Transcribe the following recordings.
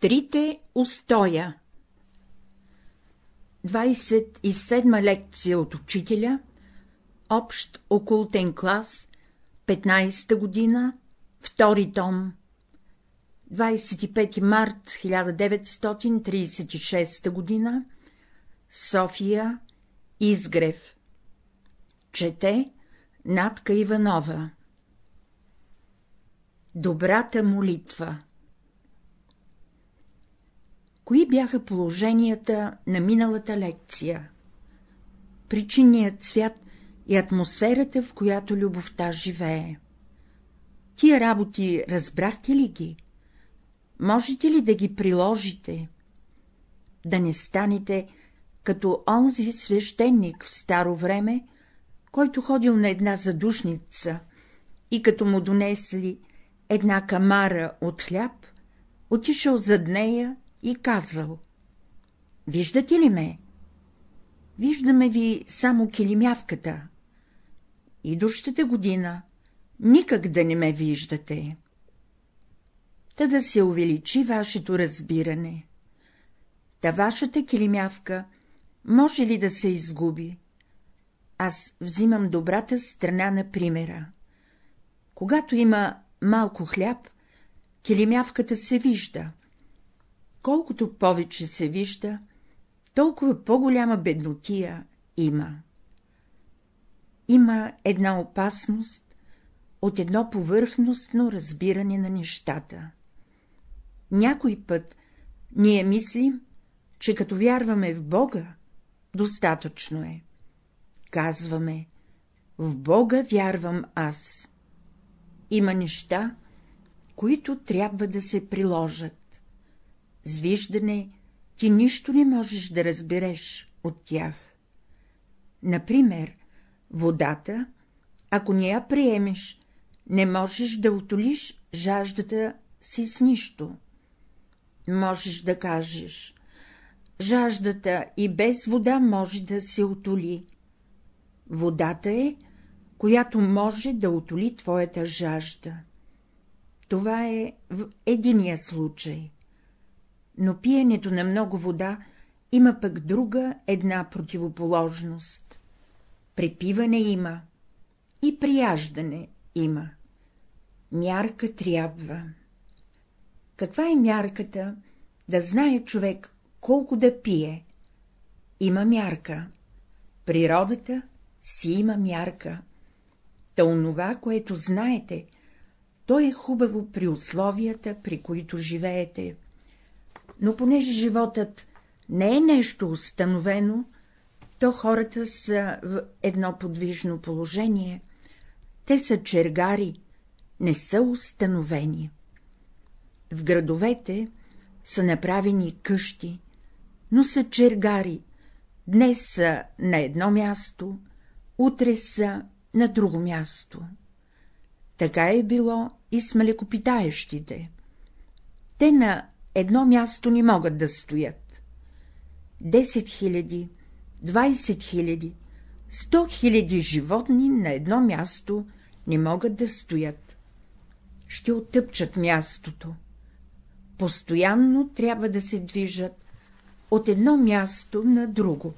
Трите устоя. 27 лекция от учителя, общ окултен клас, 15-та година, втори том, 25 март 1936 година, София, Изгрев. Чете Натка Иванова. Добрата молитва Кои бяха положенията на миналата лекция? Причинният свят и атмосферата, в която любовта живее. Тия работи разбрахте ли ги? Можете ли да ги приложите? Да не станете като онзи свещеник в старо време, който ходил на една задушница и като му донесли една камара от хляб, отишъл зад нея и казвал — Виждате ли ме? Виждаме ви само килимявката. Идущата година никак да не ме виждате. Та да се увеличи вашето разбиране. Та вашата килимявка може ли да се изгуби? Аз взимам добрата страна на примера. Когато има малко хляб, килимявката се вижда. Колкото повече се вижда, толкова по-голяма беднотия има. Има една опасност от едно повърхностно разбиране на нещата. Някой път ние мислим, че като вярваме в Бога, достатъчно е. Казваме, в Бога вярвам аз. Има неща, които трябва да се приложат. С виждане ти нищо не можеш да разбереш от тях. Например, водата, ако не я приемеш, не можеш да отолиш жаждата си с нищо. Можеш да кажеш, жаждата и без вода може да се отоли. Водата е, която може да отоли твоята жажда. Това е в единия случай. Но пиенето на много вода има пък друга една противоположност. Препиване има и прияждане има. Мярка трябва. Каква е мярката, да знае човек колко да пие? Има мярка. Природата си има мярка. Та онова, което знаете, то е хубаво при условията, при които живеете. Но понеже животът не е нещо установено, то хората са в едно подвижно положение, те са чергари, не са установени. В градовете са направени къщи, но са чергари, днес са на едно място, утре са на друго място. Така е било и с млекопитаещите. Те на едно място не могат да стоят. Десет хиляди, двайсет хиляди, сто хиляди животни на едно място не могат да стоят. Ще оттъпчат мястото. Постоянно трябва да се движат от едно място на друго.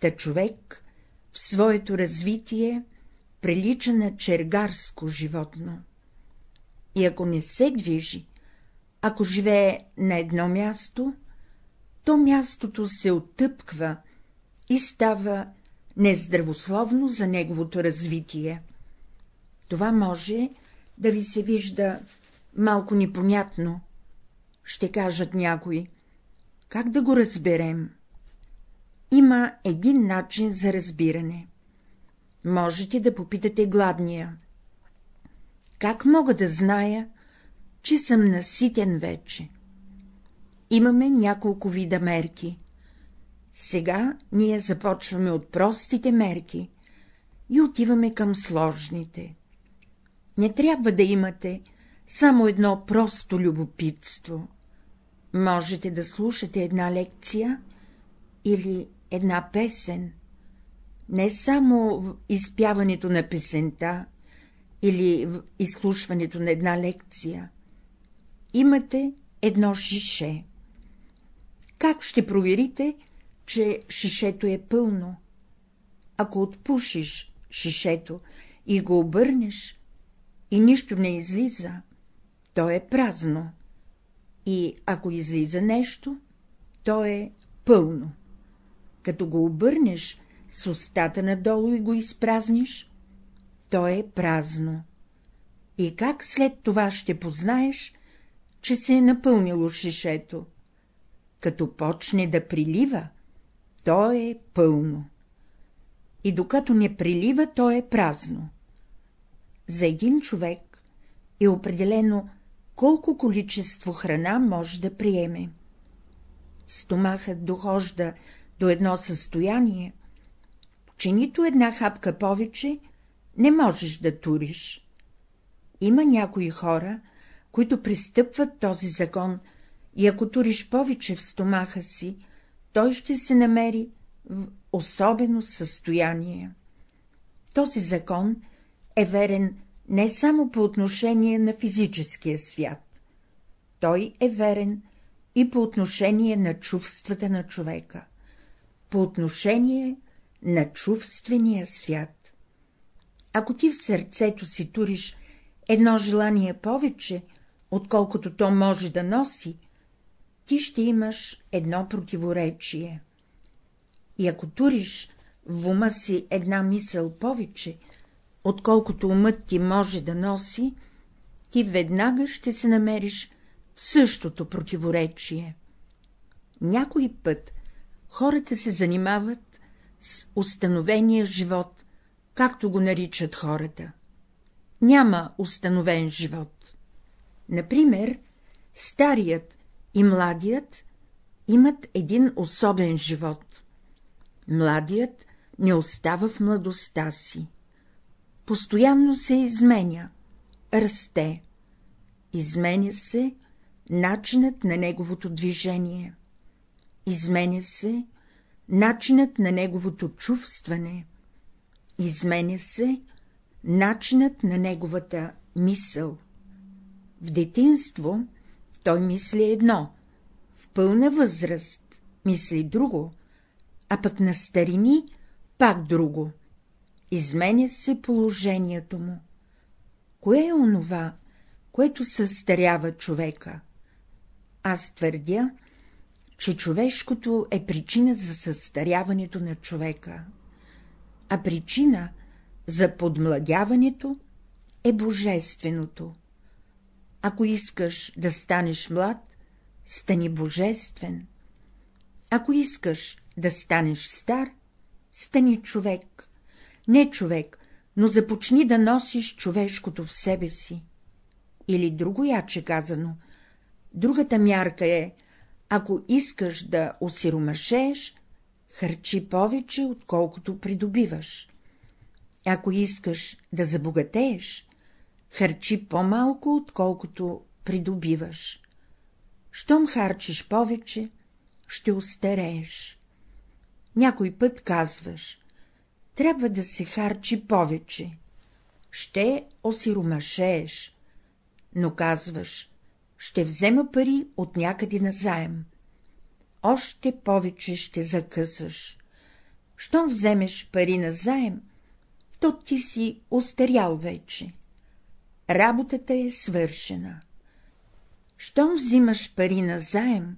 Та човек в своето развитие прилича на чергарско животно. И ако не се движи, ако живее на едно място, то мястото се оттъпква и става нездравословно за неговото развитие. Това може да ви се вижда малко непонятно. Ще кажат някои. Как да го разберем? Има един начин за разбиране. Можете да попитате гладния. Как мога да зная, че съм наситен вече? Имаме няколко вида мерки. Сега ние започваме от простите мерки и отиваме към сложните. Не трябва да имате само едно просто любопитство. Можете да слушате една лекция или една песен, не само в изпяването на песента или в изслушването на една лекция. Имате едно шише. Как ще проверите, че шишето е пълно? Ако отпушиш шишето и го обърнеш, и нищо не излиза, то е празно. И ако излиза нещо, то е пълно. Като го обърнеш с устата надолу и го изпразниш, то е празно. И как след това ще познаеш, че се е напълнило шишето? Като почне да прилива, то е пълно. И докато не прилива, то е празно. За един човек е определено колко количество храна може да приеме. Стомахът дохожда до едно състояние, че нито една хапка повече не можеш да туриш. Има някои хора, които пристъпват този закон и ако туриш повече в стомаха си, той ще се намери в особено състояние. Този закон е верен не само по отношение на физическия свят. Той е верен и по отношение на чувствата на човека, по отношение на чувствения свят. Ако ти в сърцето си туриш едно желание повече, отколкото то може да носи, ти ще имаш едно противоречие. И ако туриш в ума си една мисъл повече, отколкото умът ти може да носи, ти веднага ще се намериш в същото противоречие. Някой път хората се занимават с установения живот, както го наричат хората. Няма установен живот. Например, старият и младият имат един особен живот. Младият не остава в младостта си. Постоянно се изменя, расте. Изменя се начинът на неговото движение. Изменя се начинът на неговото чувстване. Изменя се начинът на неговата мисъл. В детинство той мисли едно, в пълна възраст мисли друго, а пък на старини пак друго. Изменя се положението му. Кое е онова, което състарява човека? Аз твърдя, че човешкото е причина за състаряването на човека, а причина за подмладяването е божественото. Ако искаш да станеш млад, стани божествен. Ако искаш да станеш стар, стани човек. Не човек, но започни да носиш човешкото в себе си. Или друго яче казано, другата мярка е, ако искаш да осиромашееш, харчи повече, отколкото придобиваш. Ако искаш да забогатееш, харчи по-малко, отколкото придобиваш. Щом харчиш повече, ще устарееш. Някой път казваш, трябва да се харчи повече. Ще осиромашееш, но казваш, ще взема пари от някъде назаем. Още повече ще закъсаш. Щом вземеш пари назаем, то ти си устарял вече. Работата е свършена. Щом взимаш пари назаем,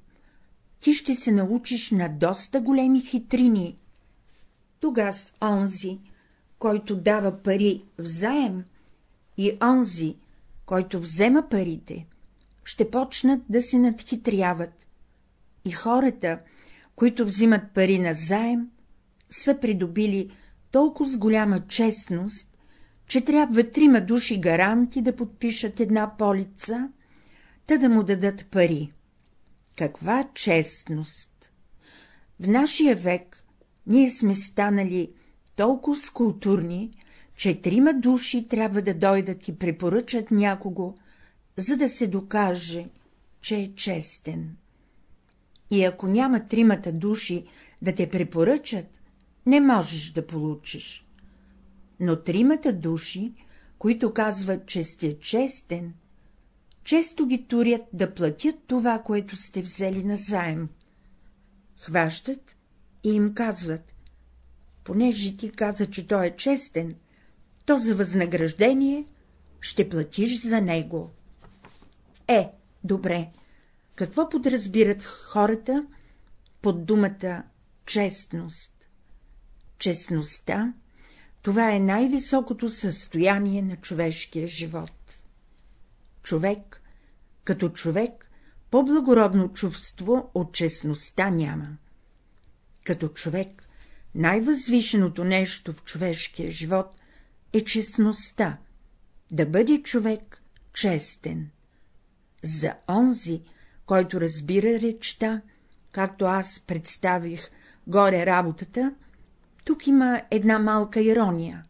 ти ще се научиш на доста големи хитрини. Тогас онзи, който дава пари взаем, и онзи, който взема парите, ще почнат да се надхитряват. И хората, които взимат пари на заем, са придобили толкова с голяма честност, че трябва трима души гаранти да подпишат една полица, та да му дадат пари. Каква честност! В нашия век ние сме станали толкова скултурни, че трима души трябва да дойдат и препоръчат някого, за да се докаже, че е честен. И ако няма тримата души да те препоръчат, не можеш да получиш. Но тримата души, които казват, че сте честен, често ги турят да платят това, което сте взели на заем. Хващат и им казват, понеже ти каза, че той е честен, то за възнаграждение ще платиш за него. Е, добре, какво подразбират хората под думата честност? Честността — това е най-високото състояние на човешкия живот. Човек, като човек, по-благородно чувство от честността няма. Като човек, най-възвишеното нещо в човешкия живот е честността, да бъде човек честен. За онзи, който разбира речта, както аз представих горе работата, тук има една малка ирония.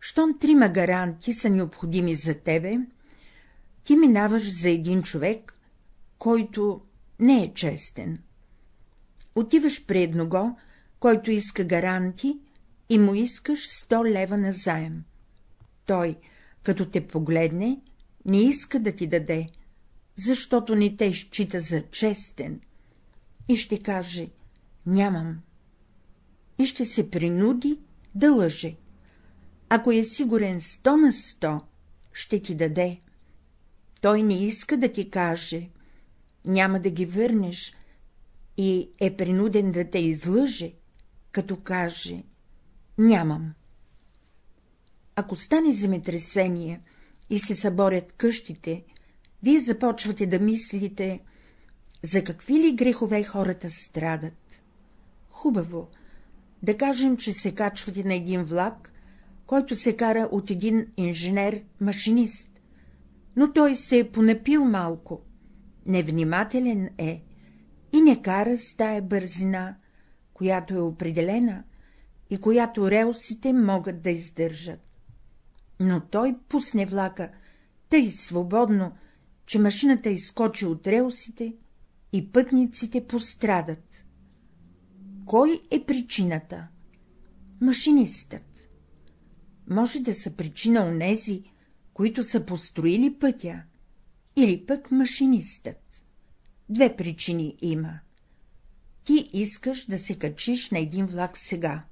Щом трима гаранти са необходими за тебе, ти минаваш за един човек, който не е честен. Отиваш при едного, който иска гаранти, и му искаш 100 лева на заем. Той, като те погледне, не иска да ти даде, защото не те счита за честен, и ще каже — нямам, и ще се принуди да лъже. Ако е сигурен сто на сто, ще ти даде. Той не иска да ти каже, няма да ги върнеш и е принуден да те излъже, като каже — нямам. Ако стане земетресение и се съборят къщите, вие започвате да мислите, за какви ли грехове хората страдат. Хубаво, да кажем, че се качвате на един влак, който се кара от един инженер-машинист, но той се е понапил малко, невнимателен е и не кара с тая бързина, която е определена и която релсите могат да издържат. Но той пусне влака тъй свободно, че машината изкочи от релсите и пътниците пострадат. Кой е причината? Машинистът. Може да са причина онези, които са построили пътя, или пък машинистът. Две причини има. Ти искаш да се качиш на един влак сега.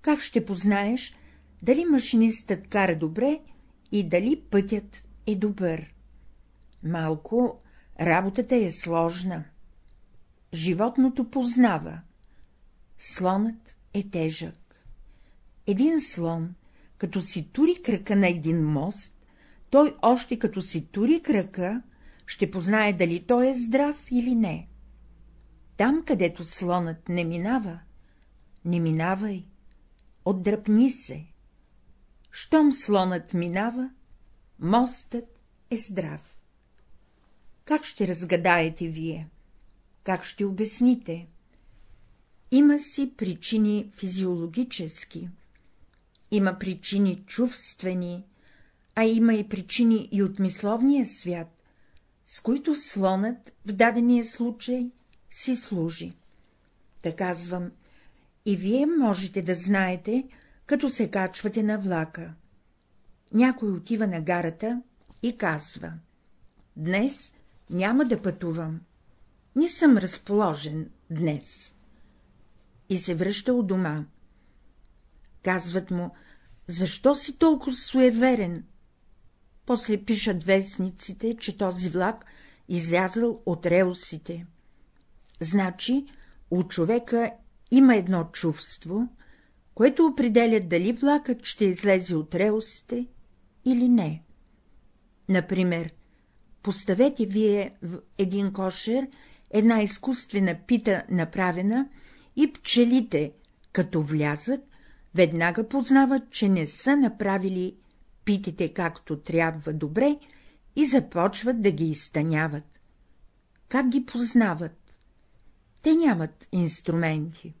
Как ще познаеш, дали машинистът кара добре и дали пътят е добър? Малко работата е сложна. Животното познава. Слонът е тежък. Един слон, като си тури крака на един мост, той още като си тури крака, ще познае дали той е здрав или не. Там, където слонът не минава, не минавай, отдръпни се. Щом слонът минава, мостът е здрав. Как ще разгадаете вие? Как ще обясните? Има си причини физиологически, има причини чувствени, а има и причини и от мисловния свят, с които слонът в дадения случай си служи. Да казвам, и вие можете да знаете, като се качвате на влака. Някой отива на гарата и казва — днес няма да пътувам, не съм разположен днес. И се връща у дома. Казват му, защо си толкова суеверен? После пишат вестниците, че този влак излязъл от релсите. Значи, у човека има едно чувство, което определя дали влакът ще излезе от релсите или не. Например, поставете вие в един кошер една изкуствена пита направена и пчелите, като влязат, веднага познават, че не са направили питите както трябва добре и започват да ги изтъняват. Как ги познават? Те нямат инструменти.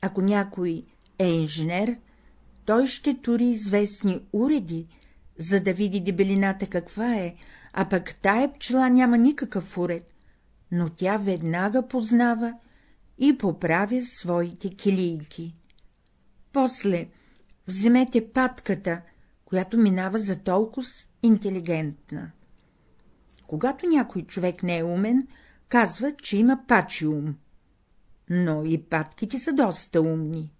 Ако някой е инженер, той ще тури известни уреди, за да види дебелината каква е, а пък тая пчела няма никакъв уред, но тя веднага познава и поправя своите килийки. После вземете патката, която минава за толкова интелигентна. Когато някой човек не е умен, казва, че има пачи ум. Но и патките са доста умни.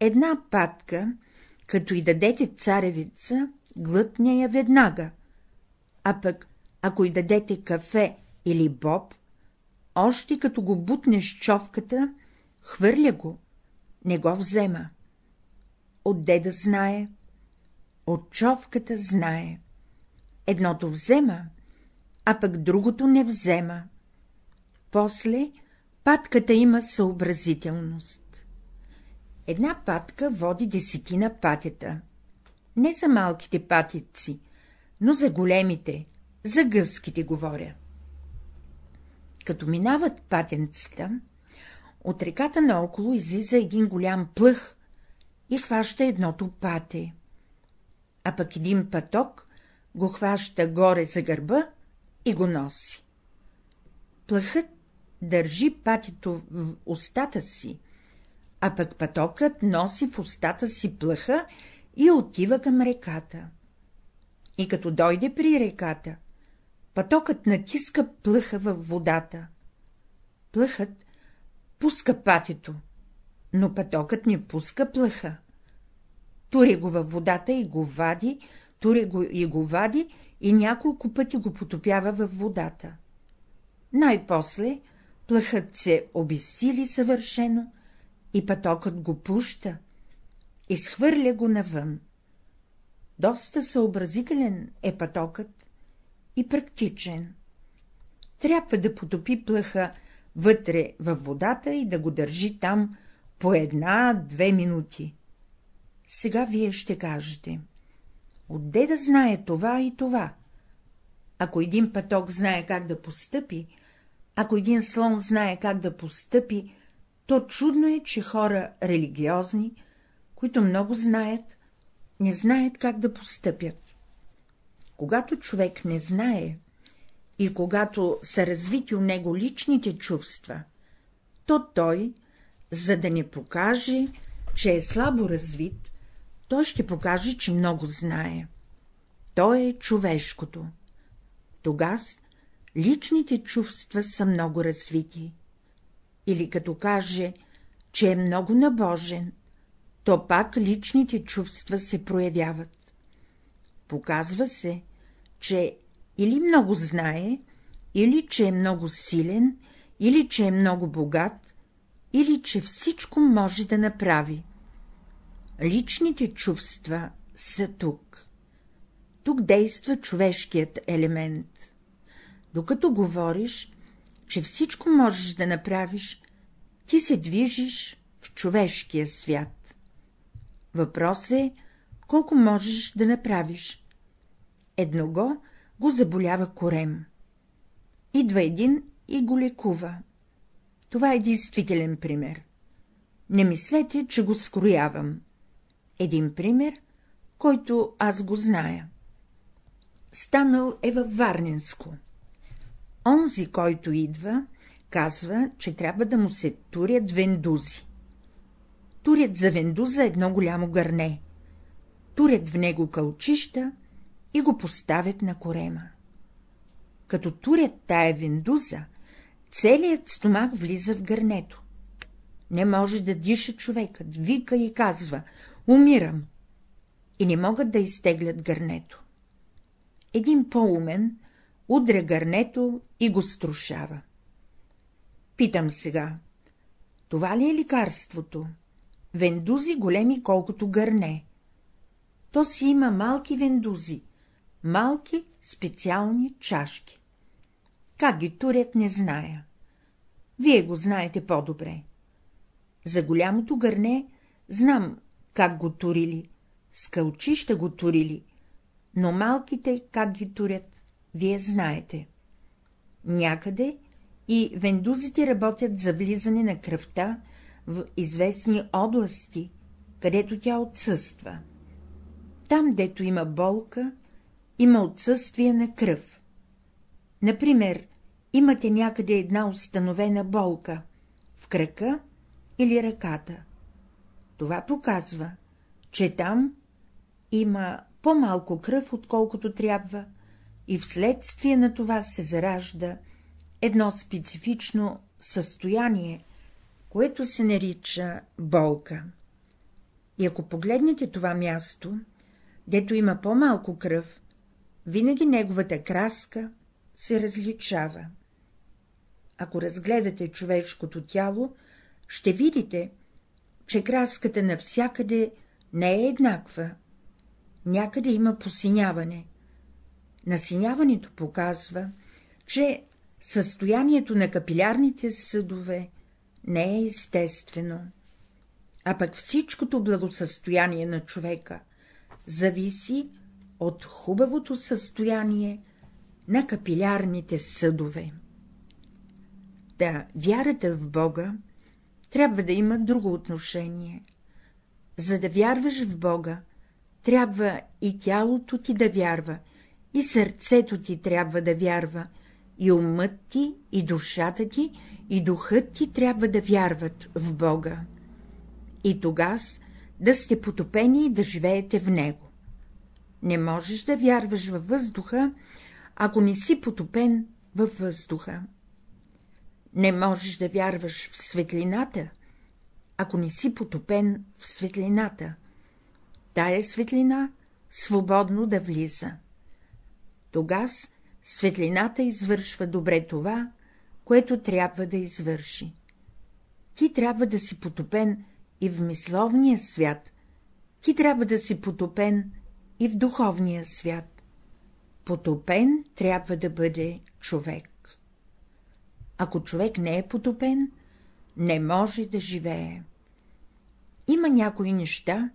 Една патка, като и дадете царевица, глътня я веднага, а пък, ако й дадете кафе или боб, още като го бутнеш човката, хвърля го, не го взема. Отде да знае? От човката знае. Едното взема, а пък другото не взема. После патката има съобразителност. Една патка води десетина патета. Не за малките патици, но за големите, за гъските говоря. Като минават патенцата, от реката наоколо излиза един голям плъх и хваща едното пате, а пък един паток го хваща горе за гърба и го носи. Плъхът държи патито в устата си, а пък патокът носи в устата си плъха и отива към реката. И като дойде при реката, патокът натиска плъха във водата. Плъхът пуска патито, но патокът не пуска плъха. Тури го във водата и го вади, тури го и го вади и няколко пъти го потопява във водата. Най-после плъхът се обесили съвършено и патокът го пуща, изхвърля го навън. Доста съобразителен е патокът и практичен. Трябва да потопи плъха вътре във водата и да го държи там по една-две минути. Сега вие ще кажете. Отде да знае това и това? Ако един пъток знае как да постъпи, ако един слон знае как да постъпи, то чудно е, че хора религиозни, които много знаят, не знаят как да постъпят. Когато човек не знае и когато са развити у него личните чувства, то той, за да не покаже, че е слабо развит, той ще покаже, че много знае. То е човешкото. Тогас личните чувства са много развити. Или като каже, че е много набожен, то пак личните чувства се проявяват. Показва се, че или много знае, или че е много силен, или че е много богат, или че всичко може да направи. Личните чувства са тук. Тук действа човешкият елемент. Докато говориш, че всичко можеш да направиш, ти се движиш в човешкия свят. Въпрос е, колко можеш да направиш. Едного го заболява корем. Идва един и го лекува. Това е действителен пример. Не мислете, че го скроявам. Един пример, който аз го зная. Станал е във Варненско. Онзи, който идва, казва, че трябва да му се турят вендузи. Турят за вендуза едно голямо гърне, турят в него кълчища и го поставят на корема. Като турят тая вендуза, целият стомах влиза в гърнето. Не може да диша човекът, вика и казва — умирам, и не могат да изтеглят гърнето. Един по-умен удря гърнето и го струшава. Питам сега, това ли е лекарството? Вендузи големи колкото гърне. То си има малки вендузи, малки специални чашки. Как ги турят, не зная. Вие го знаете по-добре. За голямото гърне знам как го турили, с кълчища го турили, но малките как ги турят, вие знаете. Някъде и вендузите работят за влизане на кръвта в известни области, където тя отсъства. Там, дето има болка, има отсъствие на кръв. Например, имате някъде една установена болка в крака или ръката. Това показва, че там има по-малко кръв, отколкото трябва, и вследствие на това се заражда едно специфично състояние, което се нарича болка. И ако погледнете това място, дето има по-малко кръв, винаги неговата краска се различава. Ако разгледате човешкото тяло, ще видите, че краската навсякъде не е еднаква. Някъде има посиняване. Насиняването показва, че състоянието на капилярните съдове не е естествено, а пък всичкото благосъстояние на човека зависи от хубавото състояние на капилярните съдове. Да, вярата в Бога трябва да има друго отношение. За да вярваш в Бога, трябва и тялото ти да вярва, и сърцето ти трябва да вярва, и умът ти, и душата ти, и духът ти трябва да вярват в Бога. И тогас да сте потопени и да живеете в Него. Не можеш да вярваш във въздуха, ако не си потопен във въздуха. Не можеш да вярваш в светлината, ако не си потопен в светлината. Тая светлина свободно да влиза. Тогас светлината извършва добре това, което трябва да извърши. Ти трябва да си потопен и в мисловния свят, ти трябва да си потопен и в духовния свят. Потопен трябва да бъде човек. Ако човек не е потопен, не може да живее. Има някои неща,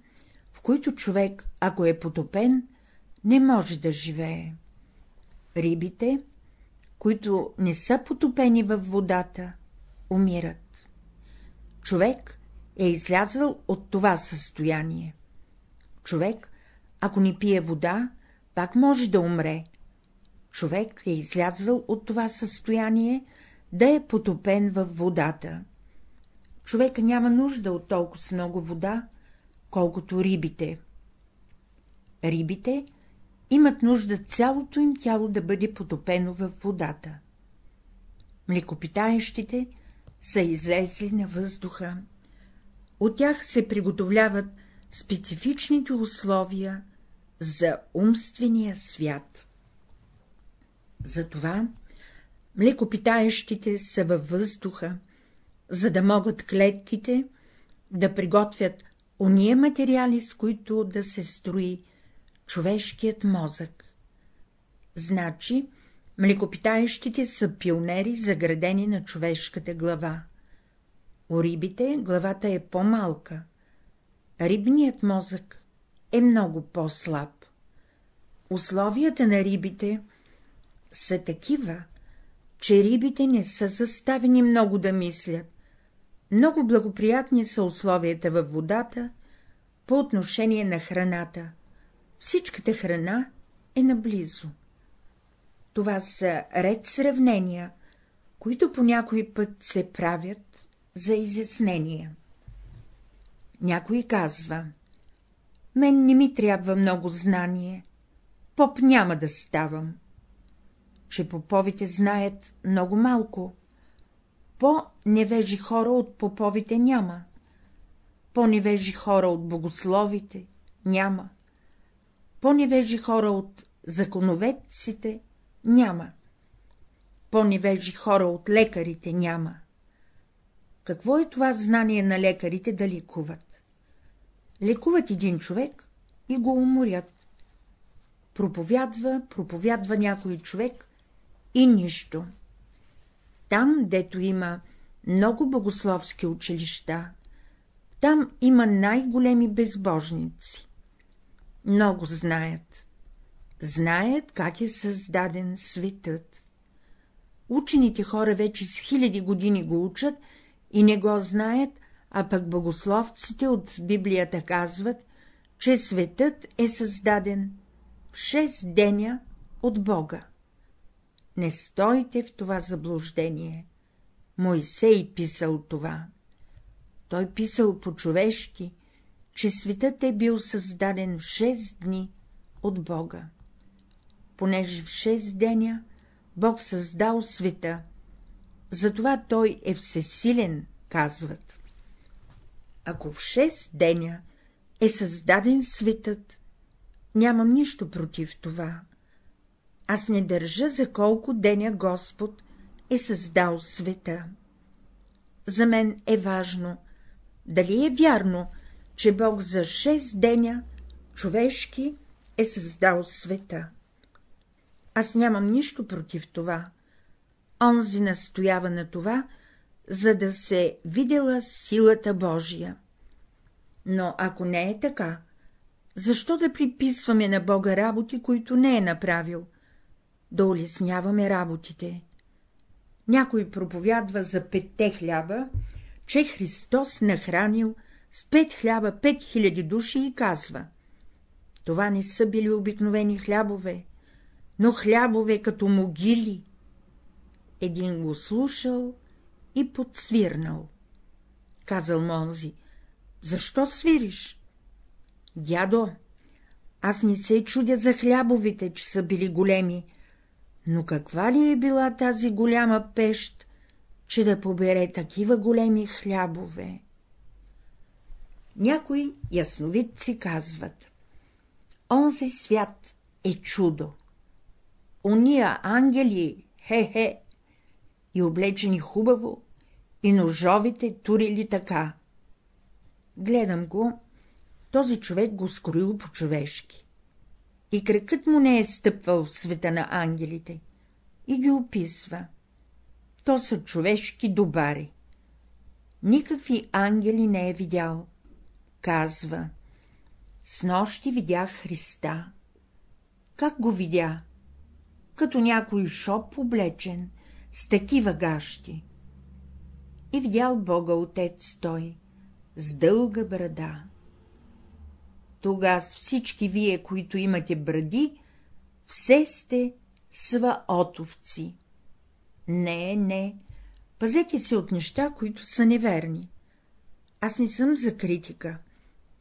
в които човек, ако е потопен, не може да живее. Рибите, които не са потопени във водата, умират. Човек е излязъл от това състояние. Човек, ако не пие вода, пак може да умре. Човек е излязъл от това състояние, да е потопен във водата. Човека няма нужда от толкова много вода, колкото рибите. Рибите имат нужда цялото им тяло да бъде потопено във водата. Млекопитаещите са излезли на въздуха. От тях се приготовляват специфичните условия за умствения свят. Затова млекопитаещите са във въздуха, за да могат клетките да приготвят ония материали, с които да се строи човешкият мозък. Значи, млекопитаещите са пионери, заградени на човешката глава. У рибите главата е по-малка, рибният мозък е много по-слаб. Условията на рибите са такива, че рибите не са заставени много да мислят. Много благоприятни са условията във водата по отношение на храната. Всичката храна е наблизо. Това са ред сравнения, които по някой път се правят за изяснения. Някой казва, мен не ми трябва много знание, поп няма да ставам че поповите знаят много малко. По-невежи хора от поповите няма. По-невежи хора от богословите няма. По-невежи хора от законоведците няма. По-невежи хора от лекарите няма. Какво е това знание на лекарите да лекуват? Лекуват един човек и го уморят. Проповядва, проповядва някой човек и нищо. Там, дето има много богословски училища, там има най-големи безбожници. Много знаят. Знаят, как е създаден светът. Учените хора вече с хиляди години го учат и не го знаят, а пък богословците от Библията казват, че светът е създаден в шест деня от Бога. Не стойте в това заблуждение. Мойсей писал това. Той писал по-човешки, че светът е бил създаден в шест дни от Бога. понеже в шест деня Бог създал света, затова той е всесилен, казват. Ако в шест деня е създаден светът, нямам нищо против това. Аз не държа за колко деня Господ е създал света. За мен е важно, дали е вярно, че Бог за шест деня човешки е създал света. Аз нямам нищо против това. Онзи настоява на това, за да се видела силата Божия. Но ако не е така, защо да приписваме на Бога работи, които не е направил? Да улесняваме работите. Някой проповядва за петте хляба, че Христос нахранил с пет хляба пет хиляди души и казва — това не са били обикновени хлябове, но хлябове като могили. Един го слушал и подсвирнал. Казал Монзи, защо свириш? Дядо, аз не се чудя за хлябовите, че са били големи, но каква ли е била тази голяма пещ, че да побере такива големи хлябове? Някои ясновидци казват — онзи свят е чудо. Уния ангели, хе-хе, и облечени хубаво, и ножовите турили така. Гледам го, този човек го скроил по-човешки. И кръкът му не е стъпвал в света на ангелите, и ги описва. То са човешки добари. Никакви ангели не е видял. Казва, с нощи видях Христа. Как го видя? Като някой шоп облечен, с такива гащи. И видял Бога Отец той, с дълга брада. Тогас всички вие, които имате бради, все сте сваотовци. Не, не, пазете се от неща, които са неверни. Аз не съм за критика,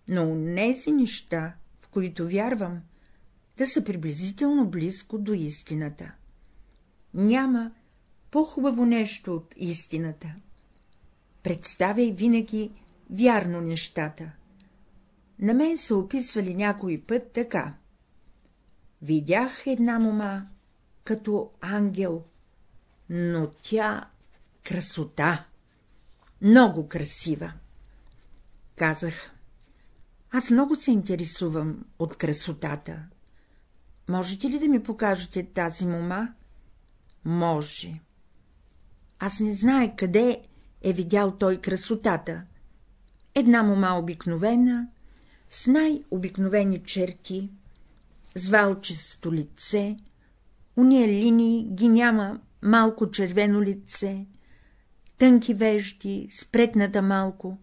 но унези неща, в които вярвам, да са приблизително близко до истината. Няма по-хубаво нещо от истината. Представяй винаги вярно нещата. На мен са описвали някой път така. Видях една мома като ангел, но тя красота, много красива. Казах, аз много се интересувам от красотата. Можете ли да ми покажете тази мома? Може. Аз не знае къде е видял той красотата. Една мома обикновена, с най-обикновени черти, с валчесто лице, уния линии ги няма малко червено лице, тънки вежди, спретната малко,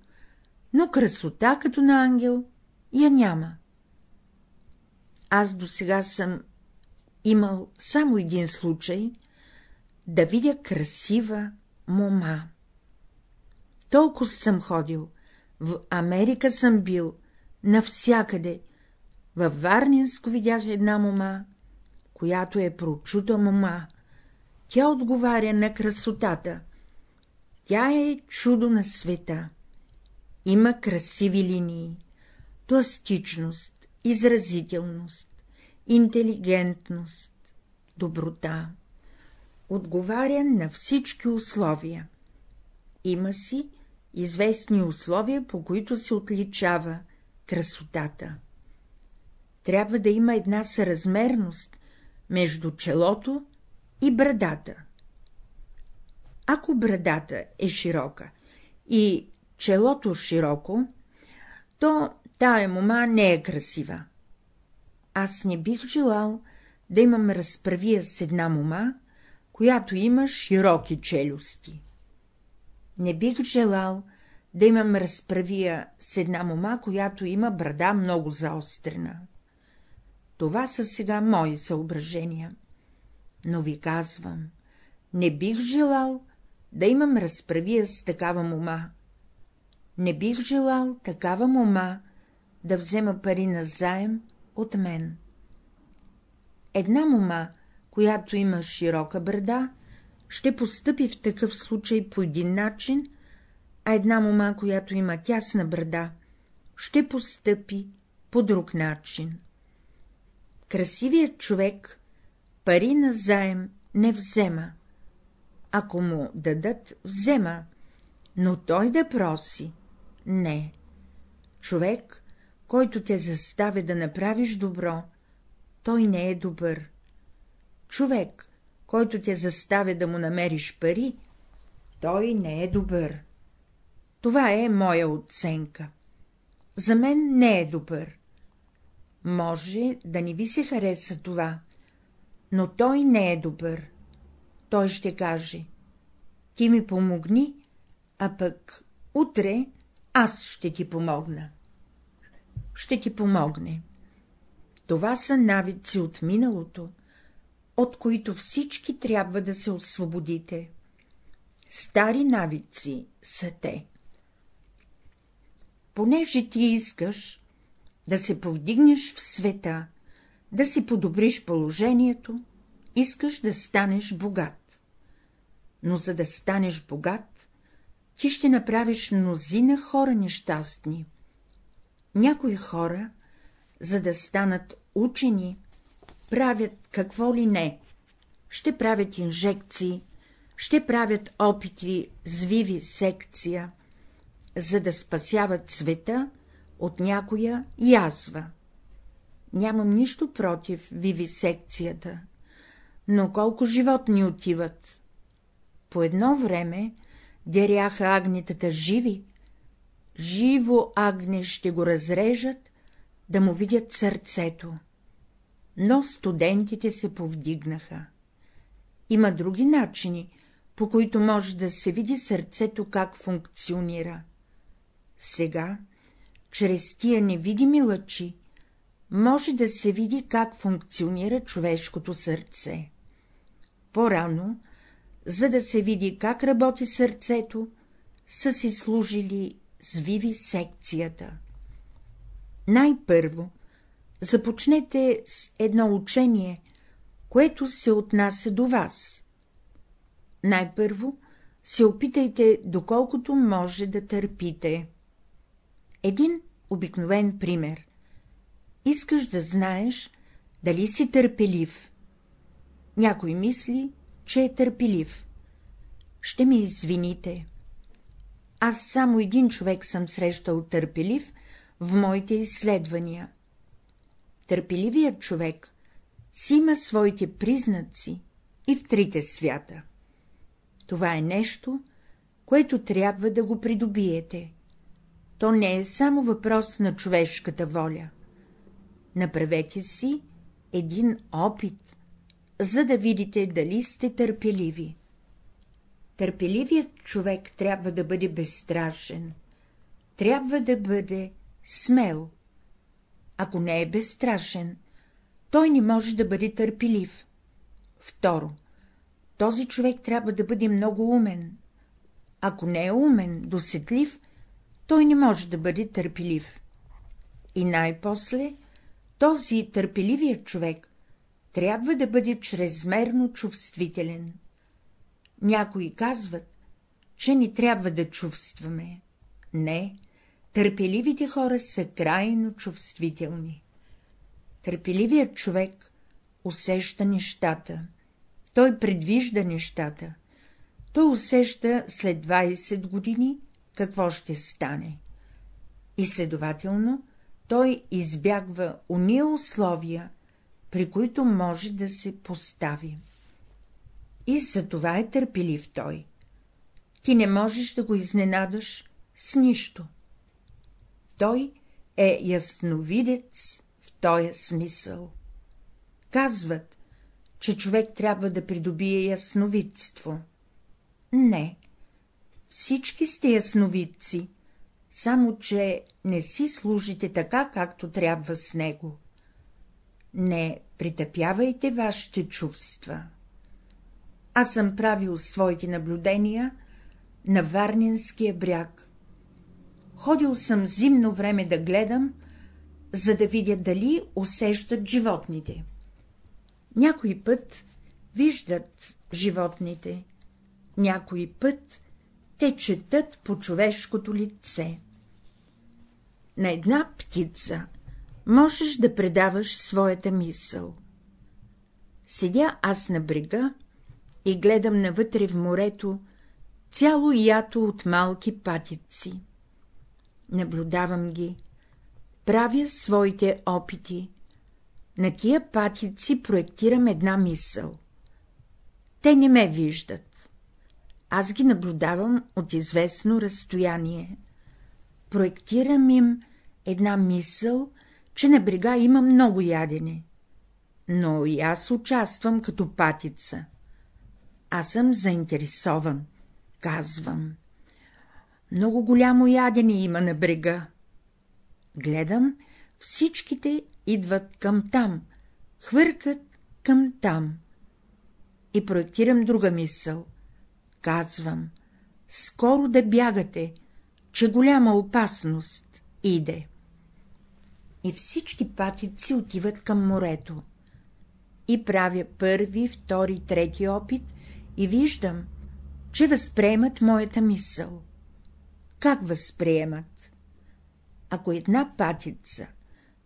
но красота като на ангел я няма. Аз до сега съм имал само един случай да видя красива мома. Толкова съм ходил, в Америка съм бил, навсякъде. Във Варнинско видях една мома, която е прочута мома. Тя отговаря на красотата. Тя е чудо на света. Има красиви линии, пластичност, изразителност, интелигентност, доброта. Отговаря на всички условия. Има си известни условия, по които се отличава красотата. Трябва да има една съразмерност между челото и брадата. Ако брадата е широка и челото широко, то тая мома не е красива. Аз не бих желал да имам разправия с една мома, която има широки челюсти. Не бих желал да имам разправия с една мома, която има брада много заострена. Това са сега мои съображения. Но ви казвам, не бих желал да имам разправия с такава мома. Не бих желал такава мома да взема пари на заем от мен. Една мома, която има широка брада, ще постъпи в такъв случай по един начин, а една мома, която има тясна брада, ще постъпи по друг начин. Красивият човек пари на заем не взема. Ако му дадат, взема, но той да проси — не. Човек, който те заставя да направиш добро, той не е добър. Човек, който те заставя да му намериш пари, той не е добър. Това е моя оценка. За мен не е добър. Може да не ви се хареса това, но той не е добър. Той ще каже — ти ми помогни, а пък утре аз ще ти помогна. Ще ти помогне. Това са навици от миналото, от които всички трябва да се освободите. Стари навици са те. Понеже ти искаш да се повдигнеш в света, да си подобриш положението, искаш да станеш богат. Но за да станеш богат, ти ще направиш мнозина хора нещастни. Някои хора, за да станат учени, правят какво ли не, ще правят инжекции, ще правят опити с виви секция, за да спасяват света от някоя язва. Нямам нищо против вивисекцията, но колко животни отиват. По едно време деряха агнетата живи, живо агне ще го разрежат, да му видят сърцето. Но студентите се повдигнаха. Има други начини, по които може да се види сърцето как функционира. Сега, чрез тия невидими лъчи, може да се види как функционира човешкото сърце. По-рано, за да се види как работи сърцето, са си служили с виви секцията. Най-първо започнете с едно учение, което се отнася до вас. Най-първо се опитайте, доколкото може да търпите. Един обикновен пример. Искаш да знаеш, дали си търпелив. Някой мисли, че е търпелив. Ще ми извините. Аз само един човек съм срещал търпелив в моите изследвания. Търпеливият човек си има своите признаци и в трите свята. Това е нещо, което трябва да го придобиете. То не е само въпрос на човешката воля. Направете си един опит, за да видите дали сте търпеливи. Търпеливият човек трябва да бъде безстрашен, трябва да бъде смел. Ако не е безстрашен, той не може да бъде търпелив. Второ, този човек трябва да бъде много умен. Ако не е умен, досетлив, той не може да бъде търпелив. И най-после, този търпеливият човек трябва да бъде чрезмерно чувствителен. Някои казват, че ни трябва да чувстваме. Не, търпеливите хора са крайно чувствителни. Търпеливият човек усеща нещата, той предвижда нещата, той усеща след 20 години какво ще стане. И следователно той избягва уния условия, при които може да се постави. И за това е търпелив той. Ти не можеш да го изненадаш с нищо. Той е ясновидец в този смисъл. Казват, че човек трябва да придобие ясновидство. Не, всички сте ясновидци, само че не си служите така, както трябва с него. Не притъпявайте вашите чувства. Аз съм правил своите наблюдения на Варненския бряг. Ходил съм зимно време да гледам, за да видя дали усещат животните. Някой път виждат животните, някой път те четат по човешкото лице. На една птица можеш да предаваш своята мисъл. Седя аз на брега и гледам навътре в морето цяло ято от малки патици. Наблюдавам ги, правя своите опити. На тия патици проектирам една мисъл. Те не ме виждат. Аз ги наблюдавам от известно разстояние. Проектирам им една мисъл, че на брега има много ядене. Но и аз участвам като патица. Аз съм заинтересован, казвам. Много голямо ядене има на брега. Гледам, всичките идват към там, хвъркат към там. И проектирам друга мисъл. Казвам, скоро да бягате, че голяма опасност иде. И всички патици отиват към морето. И правя първи, втори, трети опит и виждам, че възприемат моята мисъл. Как възприемат? Ако една патица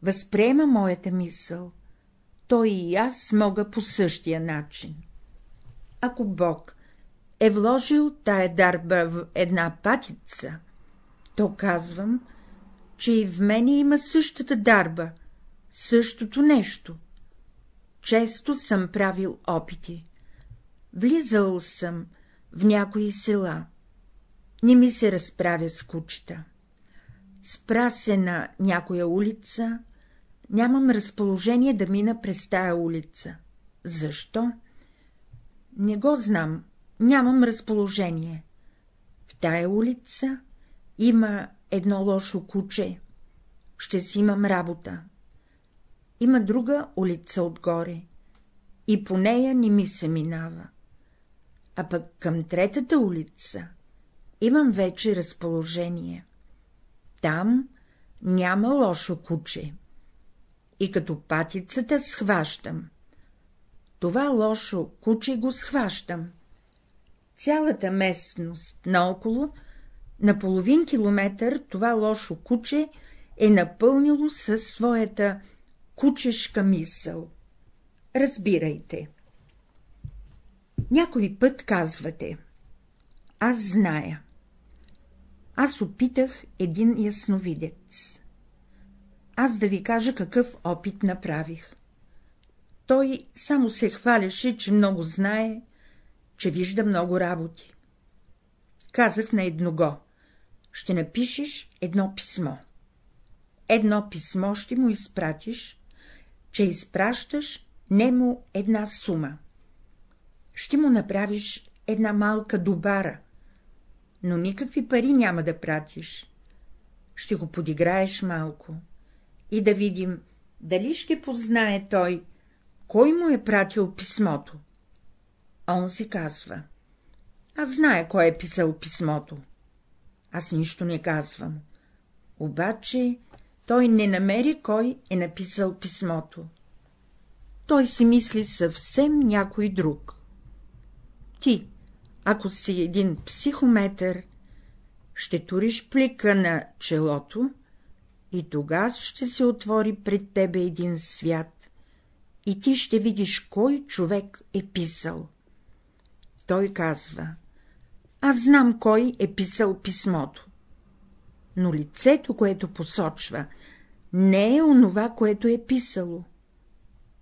възприема моята мисъл, то и аз мога по същия начин. Ако Бог е вложил тая дарба в една патица, то казвам, че и в мене има същата дарба, същото нещо. Често съм правил опити. Влизал съм в някои села. Не ми се разправя с кучета. Спра се на някоя улица, нямам разположение да мина през тая улица. Защо? Не го знам, нямам разположение. В тая улица има едно лошо куче, ще си имам работа. Има друга улица отгоре, и по нея не ми се минава. А пък към третата улица имам вече разположение. Там няма лошо куче. И като патицата схващам. Това лошо куче го схващам. Цялата местност наоколо, на половин километър, това лошо куче е напълнило със своята кучешка мисъл. Разбирайте. Някой път казвате. Аз зная. Аз опитах един ясновидец. Аз да ви кажа какъв опит направих. Той само се хваляше, че много знае, че вижда много работи. Казах на едного, ще напишеш едно писмо. Едно писмо ще му изпратиш, че изпращаш нему една сума. Ще му направиш една малка добара, но никакви пари няма да пратиш. Ще го подиграеш малко и да видим, дали ще познае той, кой му е пратил писмото. Он си казва. Аз зная, кой е писал писмото. Аз нищо не казвам. Обаче той не намери, кой е написал писмото. Той си мисли съвсем някой друг. Ти, ако си един психометър, ще туриш плика на челото и тогава ще се отвори пред тебе един свят и ти ще видиш, кой човек е писал. Той казва, аз знам, кой е писал писмото. Но лицето, което посочва, не е онова, което е писало.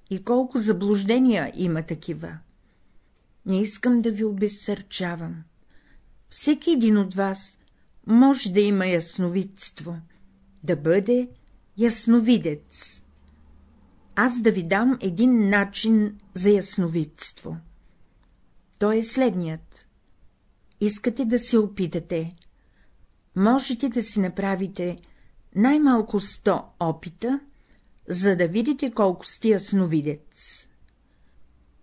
И колко заблуждения има такива. Не искам да ви обезсърчавам. Всеки един от вас може да има ясновидство, да бъде ясновидец. Аз да ви дам един начин за ясновидство. Той е следният. Искате да се опитате. Можете да си направите най-малко 100 опита, за да видите колко сте ясновидец.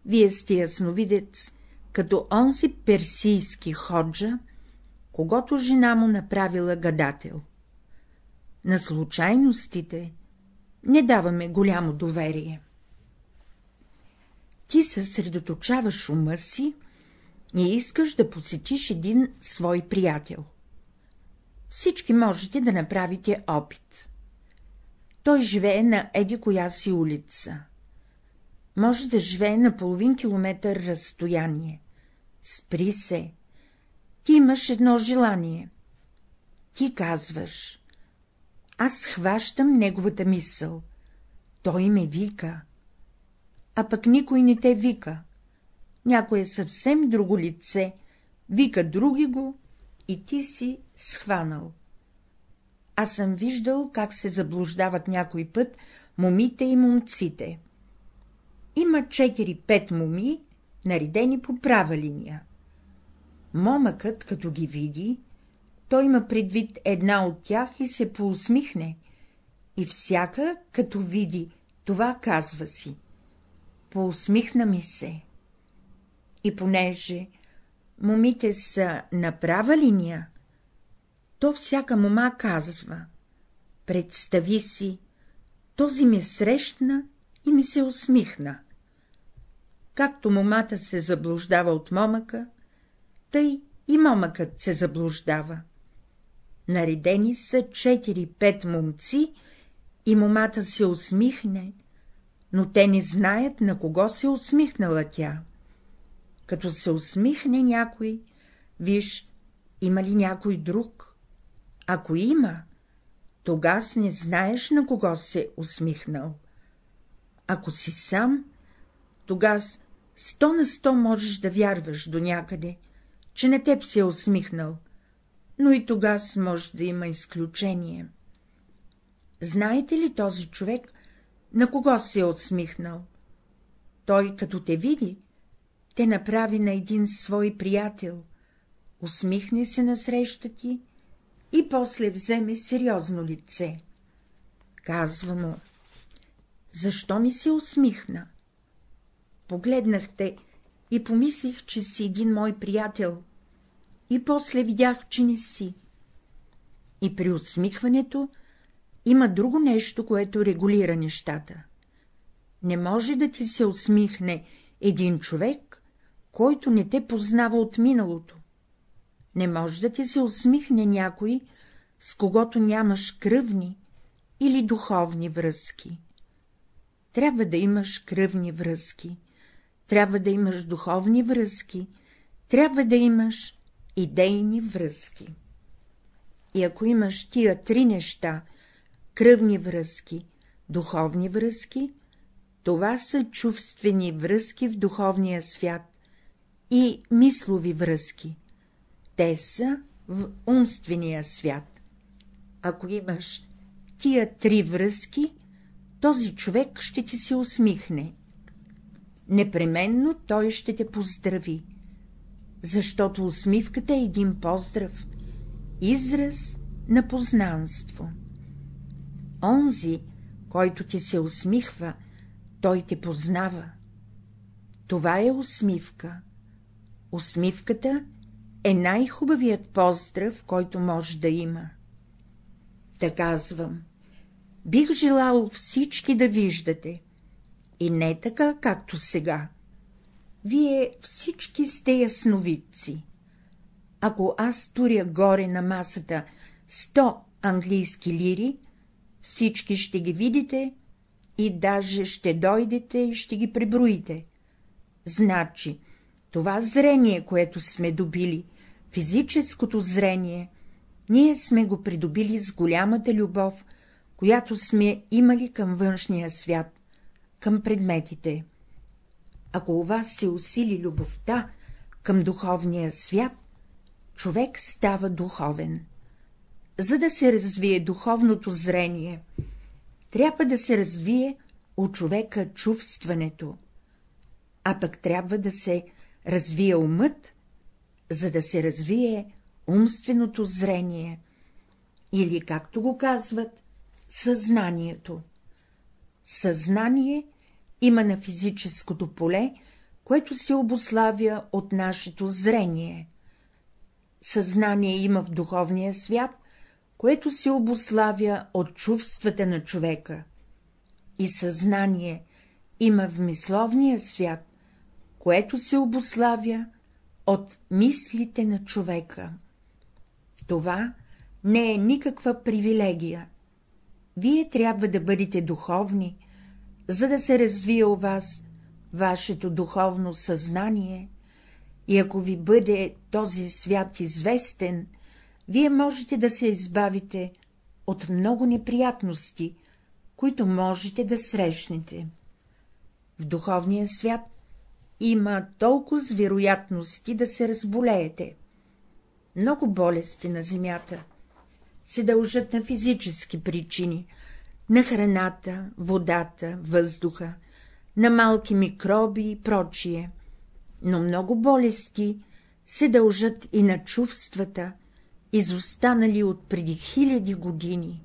Вие сте ясновидец, като онзи персийски ходжа, когато жена му направила гадател. На случайностите не даваме голямо доверие. съсредоточаваш ума си и искаш да посетиш един свой приятел. Всички можете да направите опит. Той живее на еди коя си улица. Може да живее на половин километър разстояние. Спри се. Ти имаш едно желание. Ти казваш. Аз хващам неговата мисъл. Той ме вика. А пък никой не те вика. Някое съвсем друго лице, вика други го и ти си схванал. Аз съм виждал, как се заблуждават някой път момите и момците. Има 4-5 моми, наредени по права линия. Момъкът, като ги види, той има предвид една от тях и се поусмихне, и всяка, като види, това казва си. Поусмихна ми се. И понеже момите са на права линия, то всяка мома казва — представи си, този ми срещна и ми се усмихна. Както момата се заблуждава от момъка, тъй и момъкът се заблуждава. Наредени са четири-пет момци и момата се усмихне, но те не знаят на кого се усмихнала тя. Като се усмихне някой, виж, има ли някой друг? Ако има, тогас не знаеш на кого се усмихнал. Ако си сам, тогас сто на сто можеш да вярваш до някъде, че на теб се е усмихнал, но и тогас може да има изключение. Знаете ли този човек, на кого се е усмихнал? Той, като те види, те направи на един свой приятел, усмихне се на среща ти и после вземе сериозно лице. Казва му, защо ми се усмихна? Погледнахте и помислих, че си един мой приятел, и после видях, че не си. И при усмихването има друго нещо, което регулира нещата. Не може да ти се усмихне един човек, който не те познава от миналото. Не може да ти се усмихне някой, с когото нямаш кръвни или духовни връзки. Трябва да имаш кръвни връзки, трябва да имаш духовни връзки, трябва да имаш идейни връзки. И ако имаш тия три неща — кръвни връзки, духовни връзки, това са чувствени връзки в духовния свят и мислови връзки. Те са в умствения свят. Ако имаш тия три връзки, този човек ще ти се усмихне. Непременно той ще те поздрави защото усмивката е един поздрав, израз на познанство. Онзи, който ти се усмихва, той те познава. Това е усмивка. Усмивката е най-хубавият поздрав, който може да има. Да казвам, бих желал всички да виждате, и не така, както сега вие всички сте ясновидци. Ако аз туря горе на масата сто английски лири, всички ще ги видите и даже ще дойдете и ще ги преброите. Значи, това зрение, което сме добили, физическото зрение, ние сме го придобили с голямата любов, която сме имали към външния свят, към предметите ако у вас се усили любовта към духовния свят, човек става духовен. За да се развие духовното зрение, трябва да се развие у човека чувстването, а пък трябва да се развие умът, за да се развие умственото зрение, или, както го казват, съзнанието. Съзнание има на физическото поле, което се обославя от нашето зрение. Съзнание има в духовния свят, което се обославя от чувствата на човека. И съзнание има в мисловния свят, което се обославя от мислите на човека. Това не е никаква привилегия. Вие трябва да бъдете духовни, за да се развие у вас вашето духовно съзнание, и ако ви бъде този свят известен, вие можете да се избавите от много неприятности, които можете да срещнете. В духовния свят има толкова вероятности да се разболеете. Много болести на земята се дължат на физически причини, на храната, водата, въздуха, на малки микроби и прочие, но много болести се дължат и на чувствата, изостанали от преди хиляди години.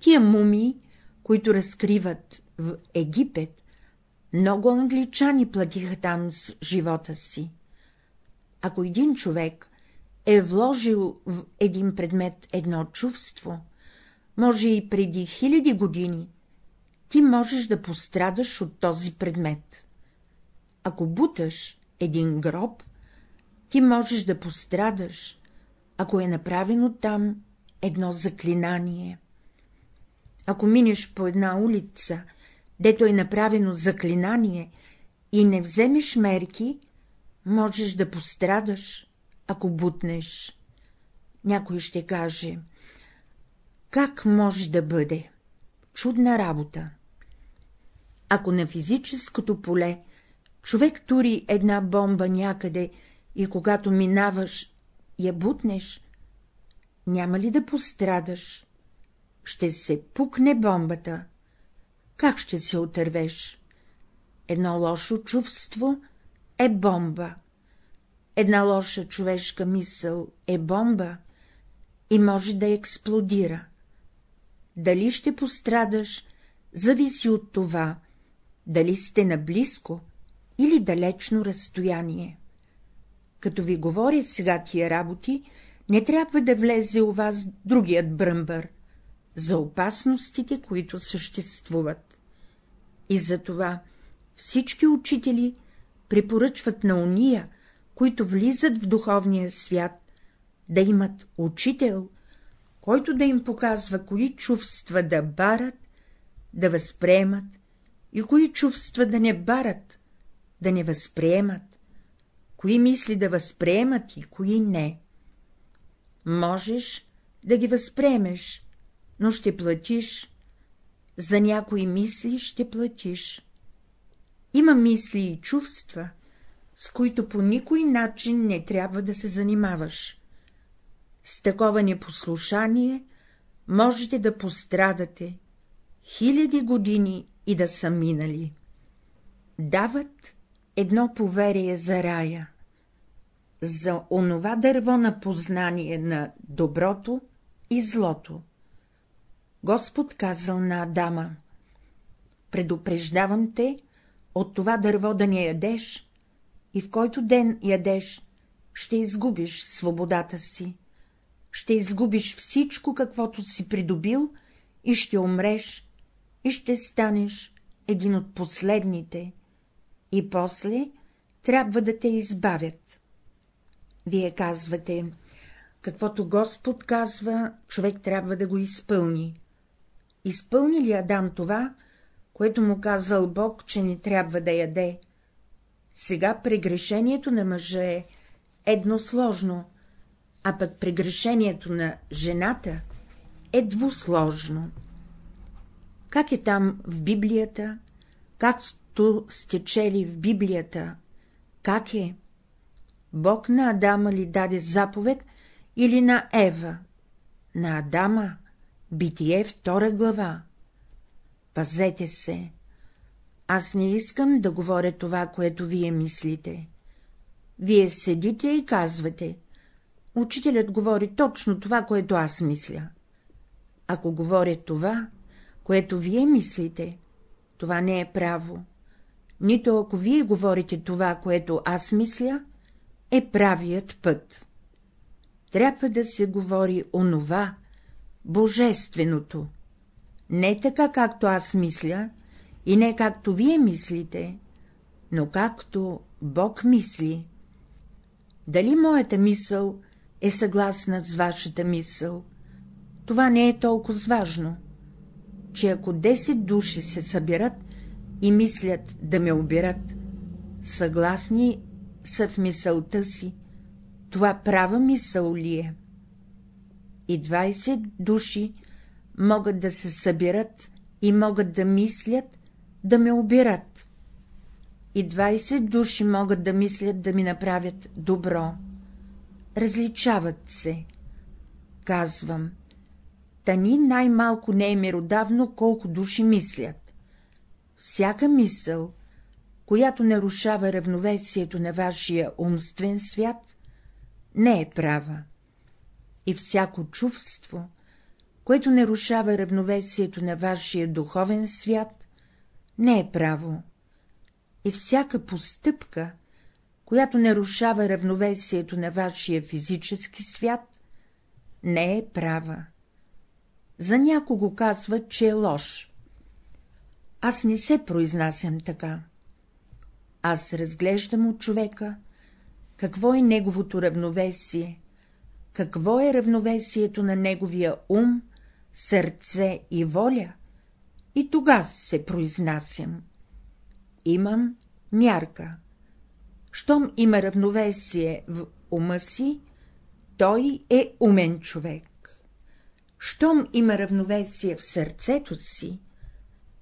Тия муми, които разкриват в Египет, много англичани платиха там с живота си. Ако един човек е вложил в един предмет едно чувство, може и преди хиляди години, ти можеш да пострадаш от този предмет. Ако буташ един гроб, ти можеш да пострадаш, ако е направено там едно заклинание. Ако минеш по една улица, дето е направено заклинание, и не вземеш мерки, можеш да пострадаш, ако бутнеш. Някой ще каже, как може да бъде? Чудна работа. Ако на физическото поле човек тури една бомба някъде и когато минаваш, я бутнеш, няма ли да пострадаш? Ще се пукне бомбата. Как ще се отървеш? Едно лошо чувство е бомба. Една лоша човешка мисъл е бомба и може да експлодира. Дали ще пострадаш, зависи от това, дали сте наблизко или далечно разстояние. Като ви говоря сега тия работи, не трябва да влезе у вас другият бръмбър за опасностите, които съществуват. И затова всички учители препоръчват на уния, които влизат в духовния свят, да имат учител, който да им показва, кои чувства да барат, да възприемат и кои чувства да не барат, да не възприемат, кои мисли да възприемат и кои не. Можеш да ги възприемеш, но ще платиш, за някои мисли ще платиш. Има мисли и чувства, с които по никой начин не трябва да се занимаваш. С такова непослушание можете да пострадате, хиляди години и да са минали. Дават едно поверие за рая, за онова дърво на познание на доброто и злото. Господ казал на Адама — предупреждавам те от това дърво да не ядеш, и в който ден ядеш, ще изгубиш свободата си, ще изгубиш всичко, каквото си придобил, и ще умреш, и ще станеш един от последните, и после трябва да те избавят. Вие казвате, каквото Господ казва, човек трябва да го изпълни. Изпълни ли Адам това, което му казал Бог, че не трябва да яде? Сега прегрешението на мъжа е едносложно, а пък прегрешението на жената е двусложно. Как е там в Библията, както сте чели в Библията, как е? Бог на Адама ли даде заповед или на Ева? На Адама, Битие втора глава. Пазете се. Аз не искам да говоря това, което вие мислите. Вие седите и казвате. Учителят говори точно това, което аз мисля. Ако говоря това, което вие мислите, това не е право. Нито ако вие говорите това, което аз мисля, е правият път. Трябва да се говори онова, божественото. Не така, както аз мисля, и не както вие мислите, но както Бог мисли. Дали моята мисъл е съгласна с вашата мисъл? Това не е толкова важно, че ако 10 души се съберат и мислят да ме обират, съгласни са в мисълта си, това права мисъл ли е? И 20 души могат да се съберат и могат да мислят да ме обират. И 20 души могат да мислят да ми направят добро. Различават се. Казвам, тани най-малко не е миродавно, колко души мислят. Всяка мисъл, която нарушава равновесието на вашия умствен свят, не е права. И всяко чувство, което нарушава равновесието на вашия духовен свят, не е право. И всяка постъпка, която нарушава равновесието на вашия физически свят, не е права. За някого казват, че е лош. Аз не се произнасям така. Аз разглеждам от човека, какво е неговото равновесие, какво е равновесието на неговия ум, сърце и воля, и тога се произнасям. Имам мярка. Щом има равновесие в ума си, той е умен човек. Щом има равновесие в сърцето си,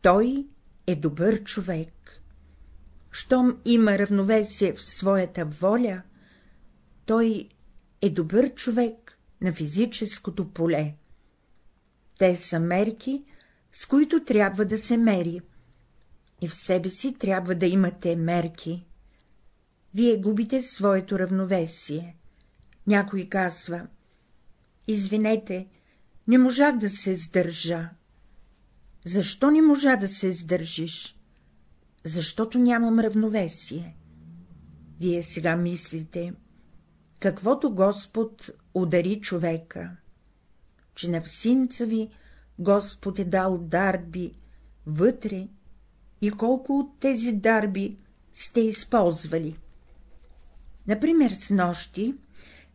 той е добър човек. Щом има равновесие в своята воля, той е добър човек на физическото поле. Те са мерки, с които трябва да се мери. И в себе си трябва да имате мерки. Вие губите своето равновесие. Някой казва — извинете, не можах да се сдържа. Защо не можа да се сдържиш? Защото нямам равновесие. Вие сега мислите, каквото Господ удари човека, че на всинца ви Господ е дал дарби вътре и колко от тези дарби сте използвали. Например, с нощи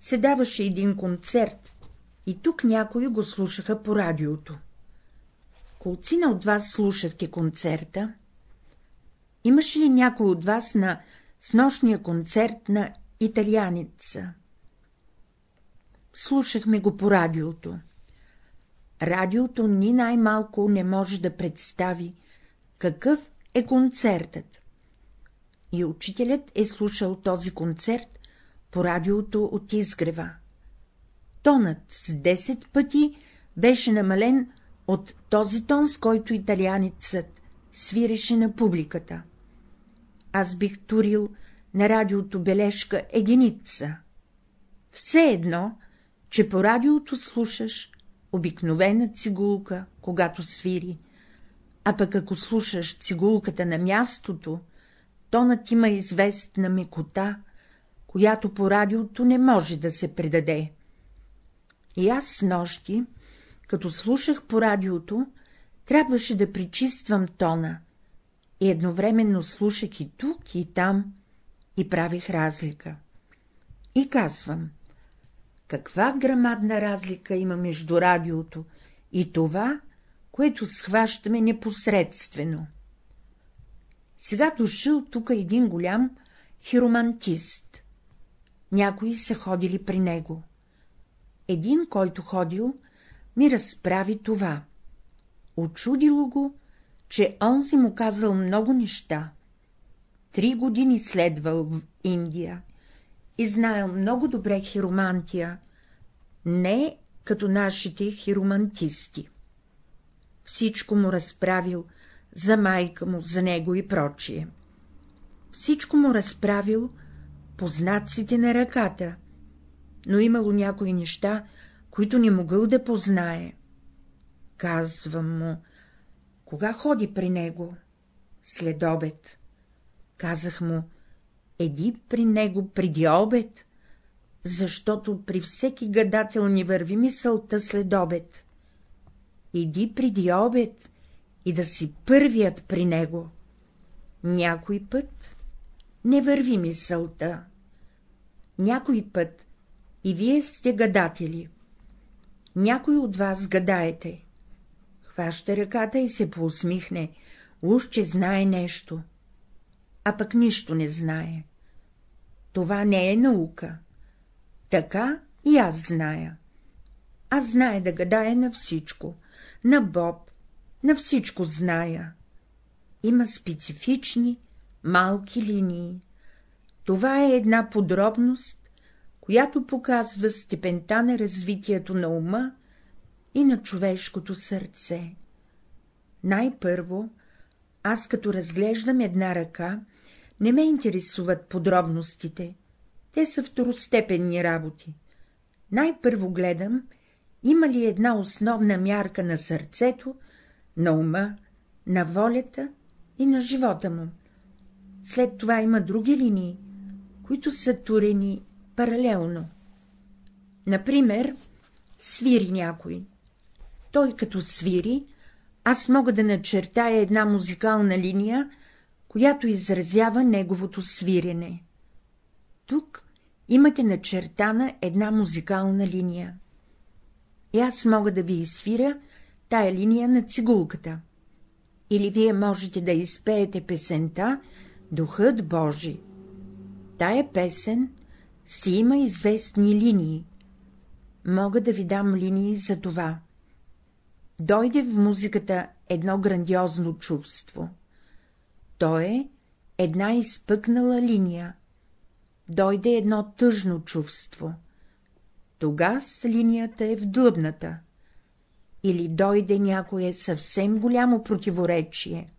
се даваше един концерт и тук някои го слушаха по радиото. Колцина от вас слушахте концерта? Имаше ли някой от вас на снощния концерт на италианица? Слушахме го по радиото. Радиото ни най-малко не може да представи, какъв е концертът. И учителят е слушал този концерт по радиото от изгрева тонът с 10 пъти беше намален от този тон, с който италианецът свиреше на публиката. Аз бих турил на радиото бележка единица. Все едно, че по радиото слушаш обикновена цигулка, когато свири, а пък ако слушаш цигулката на мястото, тонът има известна мекота, която по радиото не може да се предаде. И аз с нощи, като слушах по радиото, трябваше да причиствам тона, и едновременно слушах и тук, и там, и правих разлика. И казвам, каква грамадна разлика има между радиото и това, което схващаме непосредствено. Сега дошъл тук един голям хиромантист. Някои са ходили при него един, който ходил, ми разправи това. Очудило го, че онзи му казал много неща. Три години следвал в Индия и знаел много добре хиромантия, не като нашите хиромантисти. Всичко му разправил за майка му, за него и прочие. Всичко му разправил по знаците на ръката, но имало някои неща, които не могъл да познае. Казвам му, кога ходи при него? След обед. Казах му, еди при него преди обед, защото при всеки гадател ни върви мисълта след обед. Иди преди обед и да си първият при него. Някой път не върви мисълта. Някой път и вие сте гадатели. Някой от вас гадаете. Хваща ръката и се поусмихне, уж, че знае нещо. А пък нищо не знае. Това не е наука. Така и аз зная. Аз зная да гадая на всичко, на Боб, на всичко зная. Има специфични, малки линии. Това е една подробност, която показва степента на развитието на ума и на човешкото сърце. Най-първо, аз като разглеждам една ръка, не ме интересуват подробностите, те са второстепенни работи. Най-първо гледам, има ли една основна мярка на сърцето, на ума, на волята и на живота му. След това има други линии, които са турени паралелно. Например, свири някой. Той като свири, аз мога да начертая една музикална линия, която изразява неговото свирене. Тук имате начертана една музикална линия. И аз мога да ви изсвиря тая линия на цигулката. Или вие можете да изпеете песента Духът Божи. Тая песен си има известни линии. Мога да ви дам линии за това. Дойде в музиката едно грандиозно чувство. То е една изпъкнала линия. Дойде едно тъжно чувство. Тогас линията е в длъбната. Или дойде някое съвсем голямо противоречие.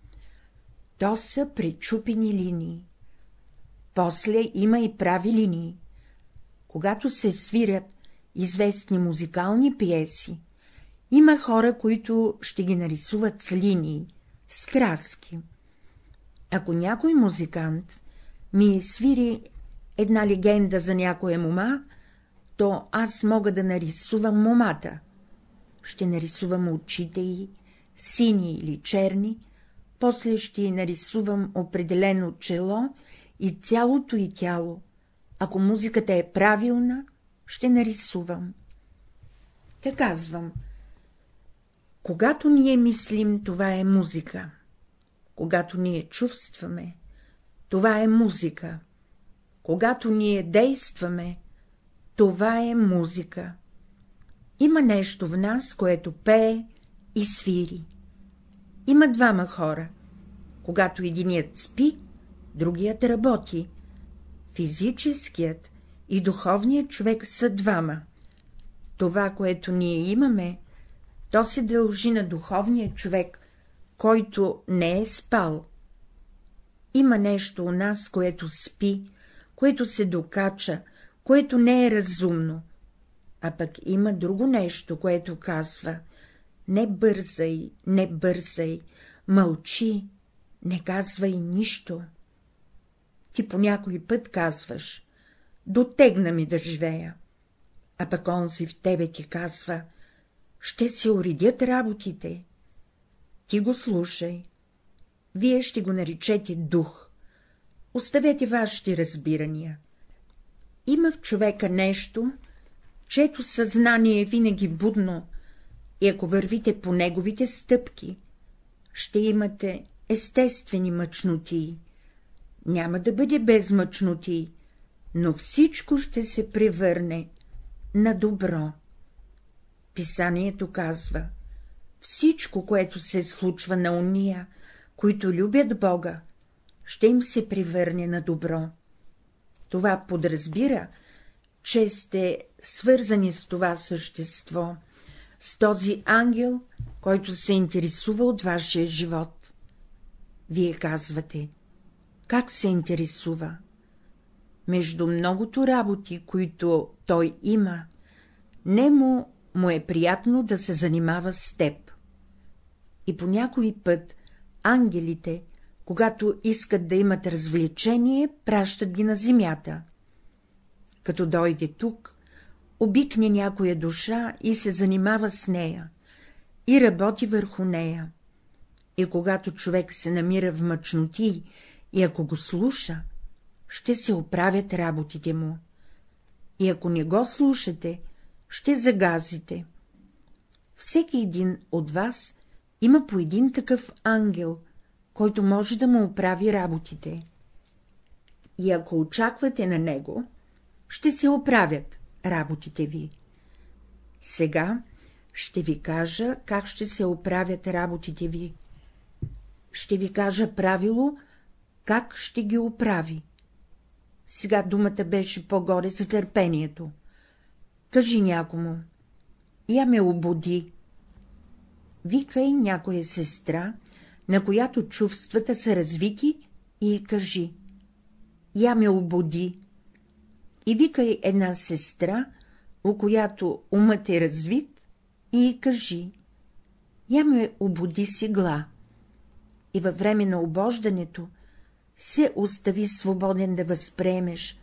То са пречупени линии. После има и прави линии. Когато се свирят известни музикални пиеси, има хора, които ще ги нарисуват с линии, с краски. Ако някой музикант ми свири една легенда за някоя мома, то аз мога да нарисувам момата. Ще нарисувам очите й, сини или черни, после ще й нарисувам определено чело и цялото й тяло. Ако музиката е правилна, ще нарисувам. Те казвам, когато ние мислим, това е музика. Когато ние чувстваме, това е музика. Когато ние действаме, това е музика. Има нещо в нас, което пее и свири. Има двама хора. Когато единият спи, другият работи. Физическият и духовният човек са двама. Това, което ние имаме, то се дължи на духовния човек, който не е спал. Има нещо у нас, което спи, което се докача, което не е разумно, а пък има друго нещо, което казва — не бързай, не бързай, мълчи, не казвай нищо. Ти по някой път казваш — дотегна ми да живея, а пък онзи в тебе ти казва — ще се уредят работите. Ти го слушай. Вие ще го наречете дух. Оставете вашите разбирания. Има в човека нещо, чето съзнание е винаги будно, и ако вървите по неговите стъпки, ще имате естествени мъчноти. Няма да бъде без мъчноти, но всичко ще се превърне на добро. Писанието казва, всичко, което се случва на уния, които любят Бога, ще им се превърне на добро. Това подразбира, че сте свързани с това същество, с този ангел, който се интересува от вашия живот. Вие казвате, как се интересува? Между многото работи, които той има, не му му е приятно да се занимава с теб. И по някой път ангелите, когато искат да имат развлечение, пращат ги на земята. Като дойде тук, обикне някоя душа и се занимава с нея, и работи върху нея. И когато човек се намира в мъчноти и ако го слуша, ще се оправят работите му. И ако не го слушате, ще загазите. Всеки един от вас има по един такъв ангел, който може да му оправи работите. И ако очаквате на него, ще се оправят работите ви. Сега ще ви кажа, как ще се оправят работите ви. Ще ви кажа правило, как ще ги оправи. Сега думата беше по-горе за търпението. Кажи някому. Я ме обуди. Викай някоя сестра, на която чувствата са развити, и кажи. Я ме обуди. И викай една сестра, у която умът е развит, и кажи. Я ме обуди сигла. И във време на обождането се остави свободен да възприемеш,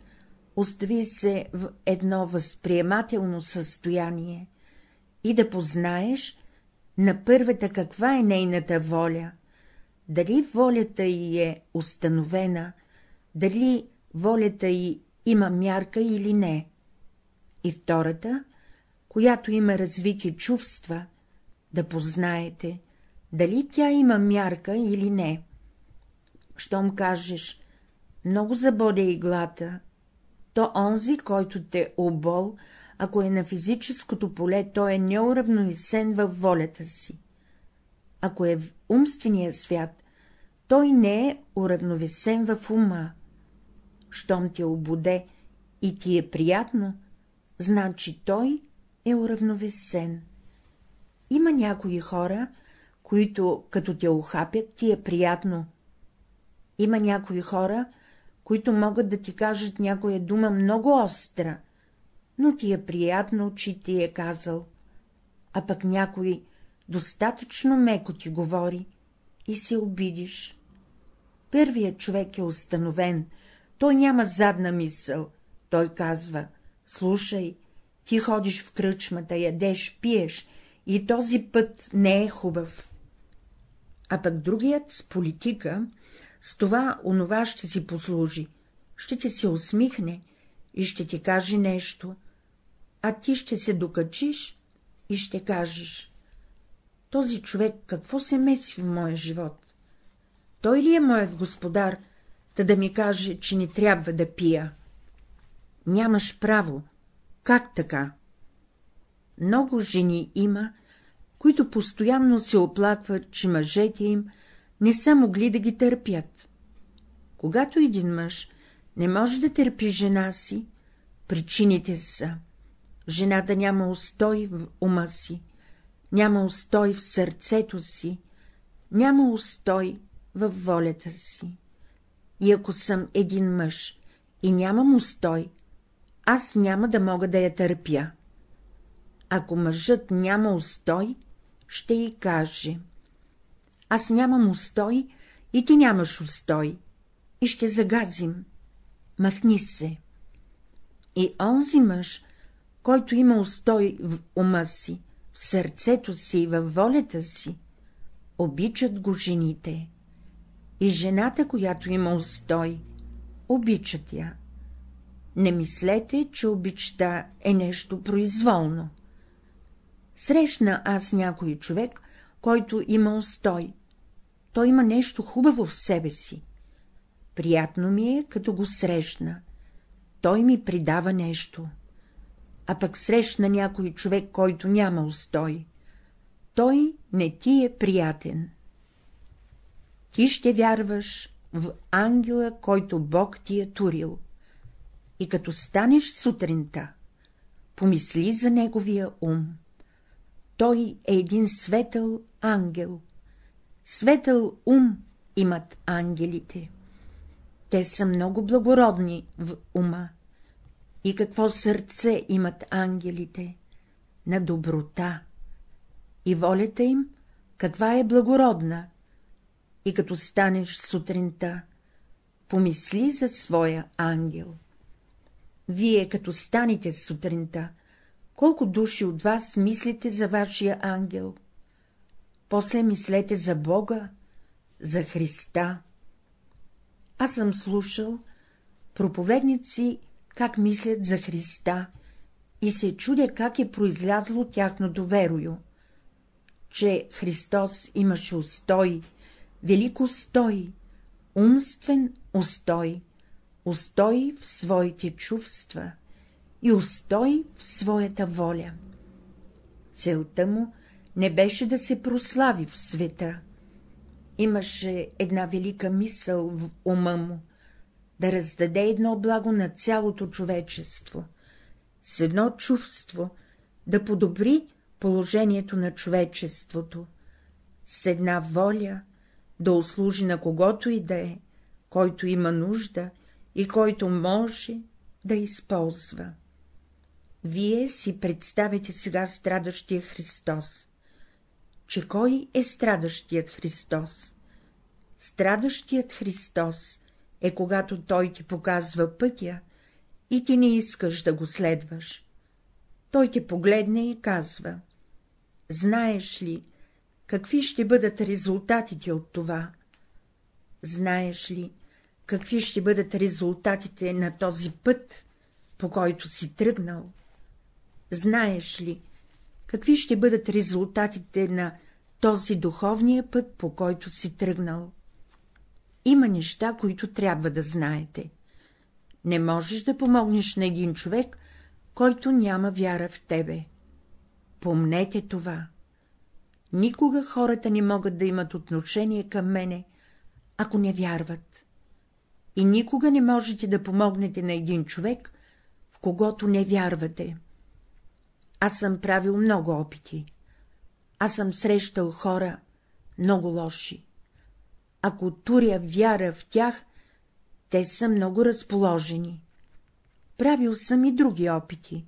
остави се в едно възприемателно състояние и да познаеш на първата каква е нейната воля, дали волята й е установена, дали волята й има мярка или не. И втората, която има развити чувства, да познаете, дали тя има мярка или не. Щом кажеш, много забоде иглата, то онзи, който те обол, ако е на физическото поле, той е неуравновесен във волята си. Ако е в умствения свят, той не е уравновесен в ума. Щом ти обуде и ти е приятно, значи той е уравновесен. Има някои хора, които, като те охапят, ти е приятно. Има някои хора, които могат да ти кажат някоя дума много остра, но ти е приятно, че ти е казал, а пък някой достатъчно меко ти говори и се обидиш. Първият човек е установен, той няма задна мисъл, той казва, слушай, ти ходиш в кръчмата, ядеш, пиеш, и този път не е хубав. А пък другият с политика, с това онова ще си послужи, ще ти се усмихне и ще ти каже нещо, а ти ще се докачиш и ще кажеш — този човек какво се меси в моя живот? Той ли е моят господар, та да ми каже, че не трябва да пия? Нямаш право. Как така? Много жени има, които постоянно се оплакват, че мъжете им не са могли да ги търпят. Когато един мъж не може да търпи жена си, причините са жената няма устой в ума си, няма устой в сърцето си, няма устой във волята си. И ако съм един мъж и нямам устой, аз няма да мога да я търпя. Ако мъжът няма устой, ще й каже. Аз нямам устой и ти нямаш устой, и ще загазим. Махни се. И онзи мъж, който има устой в ума си, в сърцето си и във волята си, обичат го жените. И жената, която има устой, обичат я. Не мислете, че обичта е нещо произволно. Срещна аз някой човек, който има устой. Той има нещо хубаво в себе си. Приятно ми е, като го срещна. Той ми придава нещо. А пък срещна някой човек, който няма устой. Той не ти е приятен. Ти ще вярваш в ангела, който Бог ти е турил. И като станеш сутринта, помисли за неговия ум. Той е един светъл ангел. Светъл ум имат ангелите. Те са много благородни в ума. И какво сърце имат ангелите? На доброта. И волята им, каква е благородна? И като станеш сутринта, помисли за своя ангел. Вие, като станете сутринта, колко души от вас мислите за вашия ангел? После мислете за Бога, за Христа. Аз съм слушал, проповедници как мислят за Христа и се чудя как е произлязло тяхното верою, че Христос имаше устой, велик устой, умствен устой, устой в своите чувства и устой в своята воля. Целта му не беше да се прослави в света. Имаше една велика мисъл в ума му — да раздаде едно благо на цялото човечество, с едно чувство да подобри положението на човечеството, с една воля да услужи на когото и да е, който има нужда и който може да използва. Вие си представите сега страдащия Христос. Че кой е страдащият Христос? Страдащият Христос е когато Той ти показва пътя и ти не искаш да го следваш. Той те погледне и казва — знаеш ли, какви ще бъдат резултатите от това? Знаеш ли, какви ще бъдат резултатите на този път, по който си тръгнал? Знаеш ли, какви ще бъдат резултатите на този духовния път, по който си тръгнал? Има неща, които трябва да знаете. Не можеш да помогнеш на един човек, който няма вяра в тебе. Помнете това. Никога хората не могат да имат отношение към мене, ако не вярват. И никога не можете да помогнете на един човек, в когото не вярвате. Аз съм правил много опити. Аз съм срещал хора много лоши. Ако туря вяра в тях, те са много разположени. Правил съм и други опити.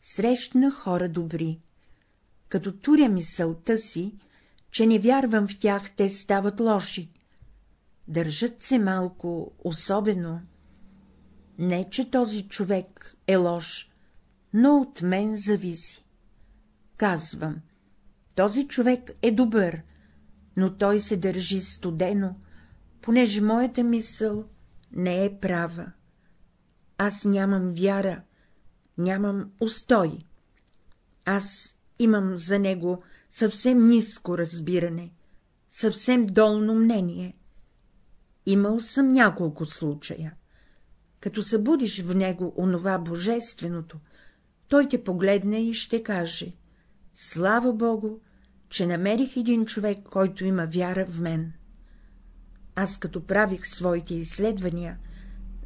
Срещна хора добри. Като туря мисълта си, че не вярвам в тях, те стават лоши. Държат се малко особено. Не, че този човек е лош, но от мен зависи. Казвам, този човек е добър, но той се държи студено, понеже моята мисъл не е права. Аз нямам вяра, нямам устой. Аз имам за него съвсем ниско разбиране, съвсем долно мнение. Имал съм няколко случая. Като събудиш в него онова божественото, той те погледне и ще каже — слава Богу, че намерих един човек, който има вяра в мен. Аз като правих своите изследвания,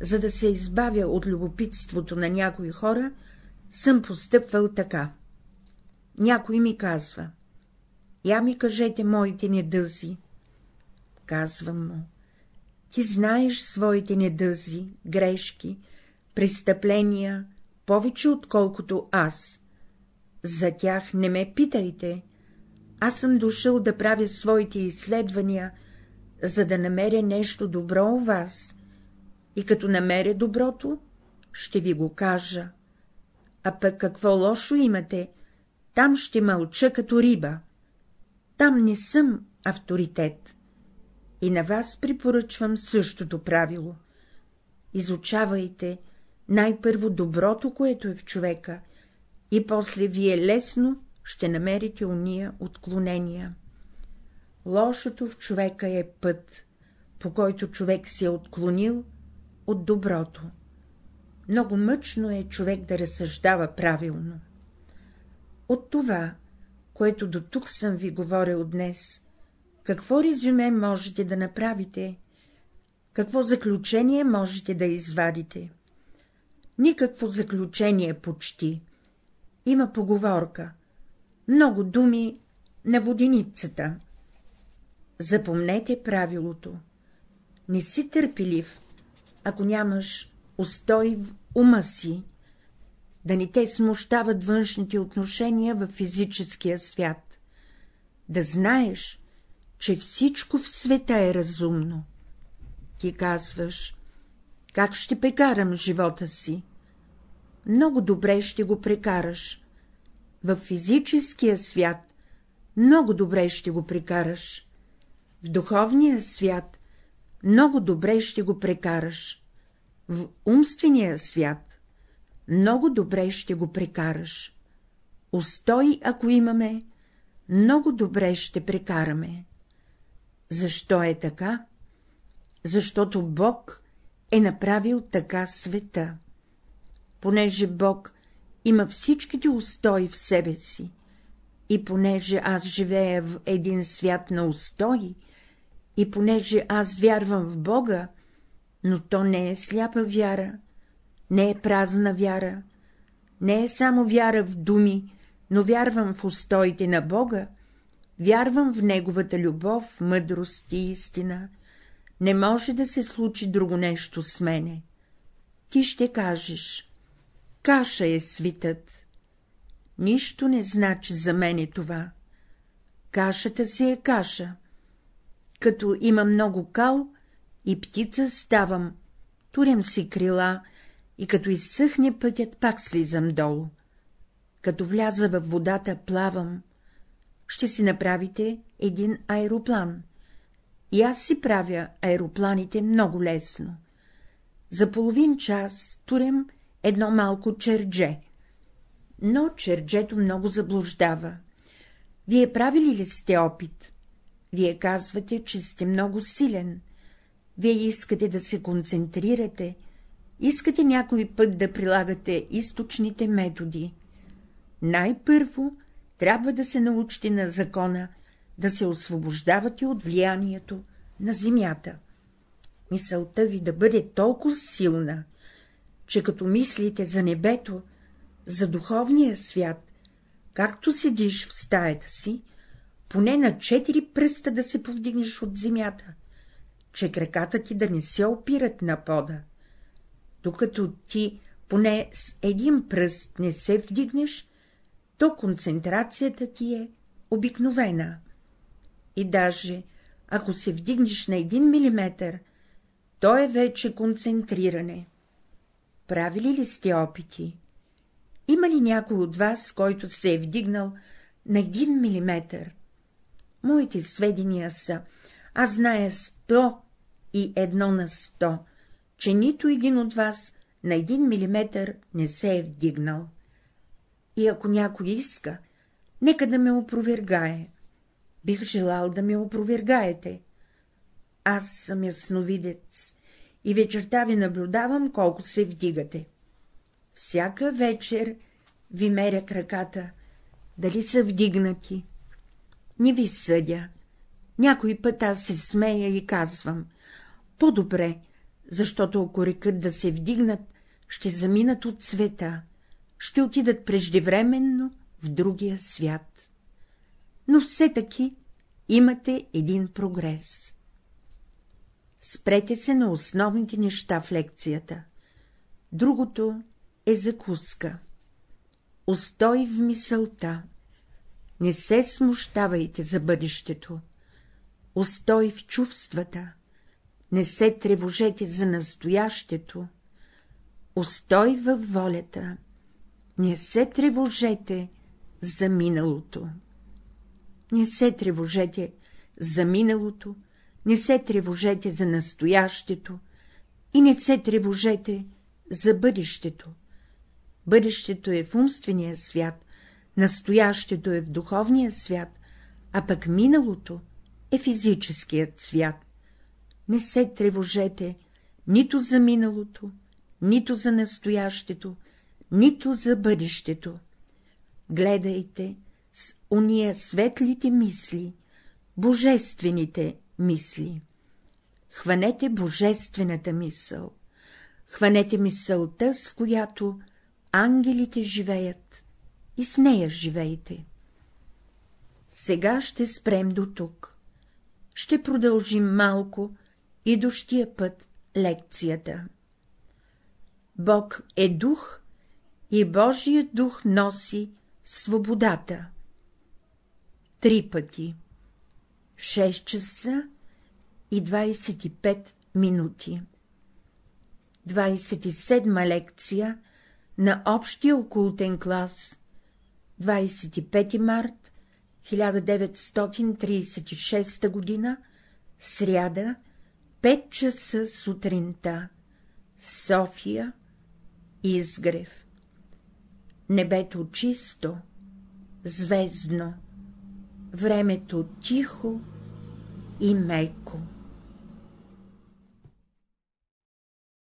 за да се избавя от любопитството на някои хора, съм постъпвал така. Някой ми казва — я ми кажете моите недъзи. Казвам му — ти знаеш своите недъзи, грешки, престъпления, повече отколкото аз. За тях не ме питайте. Аз съм дошъл да правя своите изследвания, за да намеря нещо добро у вас, и като намеря доброто, ще ви го кажа. А пък какво лошо имате, там ще мълча като риба. Там не съм авторитет. И на вас препоръчвам същото правило. Изучавайте най-първо доброто, което е в човека, и после вие лесно ще намерите уния отклонения. Лошото в човека е път, по който човек се е отклонил от доброто. Много мъчно е човек да разсъждава правилно. От това, което до тук съм ви говорил днес, какво резюме можете да направите, какво заключение можете да извадите? Никакво заключение почти. Има поговорка. Много думи на воденицата. Запомнете правилото. Не си търпелив, ако нямаш устой в ума си, да не те смущават външните отношения в физическия свят, да знаеш, че всичко в света е разумно. Ти казваш, как ще прекарам живота си? Много добре ще го прекараш. В физическия свят много добре ще го прекараш. В духовния свят много добре ще го прекараш. в умствения свят много добре ще го прекараш. Устой, ако имаме, много добре ще прекараме. Защо е така? Защото Бог е направил така света. Понеже Бог има всичките устои в себе си, и понеже аз живея в един свят на устои, и понеже аз вярвам в Бога, но то не е сляпа вяра, не е празна вяра, не е само вяра в думи, но вярвам в устоите на Бога, вярвам в Неговата любов, мъдрост и истина, не може да се случи друго нещо с мене. Ти ще кажеш, каша е свитът. Нищо не значи за мене това. Кашата си е каша. Като има много кал и птица ставам, турям си крила и като изсъхне пътят, пак слизам долу. Като вляза във водата, плавам. Ще си направите един аероплан. И аз си правя аеропланите много лесно. За половин час турям едно малко чердже. Но черджето много заблуждава. Вие правили ли сте опит? Вие казвате, че сте много силен. Вие искате да се концентрирате, искате някой път да прилагате източните методи. Най-първо трябва да се научите на закона, да се освобождавате от влиянието на земята. Мисълта ви да бъде толкова силна, че като мислите за небето, за духовния свят, както седиш в стаята си, поне на четири пръста да се повдигнеш от земята, че краката ти да не се опират на пода. Докато ти поне с един пръст не се вдигнеш, то концентрацията ти е обикновена. И даже, ако се вдигнеш на един милиметър, то е вече концентриране. Правили ли сте опити? Има ли някой от вас, който се е вдигнал на един милиметър? Моите сведения са, аз зная сто и едно на сто, че нито един от вас на един милиметър не се е вдигнал. И ако някой иска, нека да ме опровергае. Бих желал да ме опровергаете. Аз съм ясновидец и вечерта ви наблюдавам, колко се вдигате. Всяка вечер ви меря краката, дали са вдигнати. Не ви съдя. Някой път аз се смея и казвам — по-добре, защото ако рекат да се вдигнат, ще заминат от света, ще отидат преждевременно в другия свят. Но все таки имате един прогрес. Спрете се на основните неща в лекцията. Другото е закуска. Остой в мисълта. Не се смущавайте за бъдещето. Остой в чувствата. Не се тревожете за настоящето. Остой във волята. Не се тревожете за миналото. Не се тревожете за миналото, не се тревожете за настоящето и не се тревожете за бъдещето. Бъдещето е в умствения свят, настоящето е в духовния свят, а пък миналото е физическият свят. Не се тревожете нито за миналото, нито за настоящето, нито за бъдещето. Гледайте с уния светлите мисли, божествените мисли. Хванете божествената мисъл, хванете мисълта, с която ангелите живеят, и с нея живейте. Сега ще спрем до тук. Ще продължим малко и до щия път лекцията. Бог е дух и Божият дух носи свободата. Три пъти. 6 часа и 25 минути. 27 лекция на общия окултен клас 25 март 1936 година, сряда, 5 часа сутринта, София, Изгрев. Небето чисто, звездно, времето тихо и меко.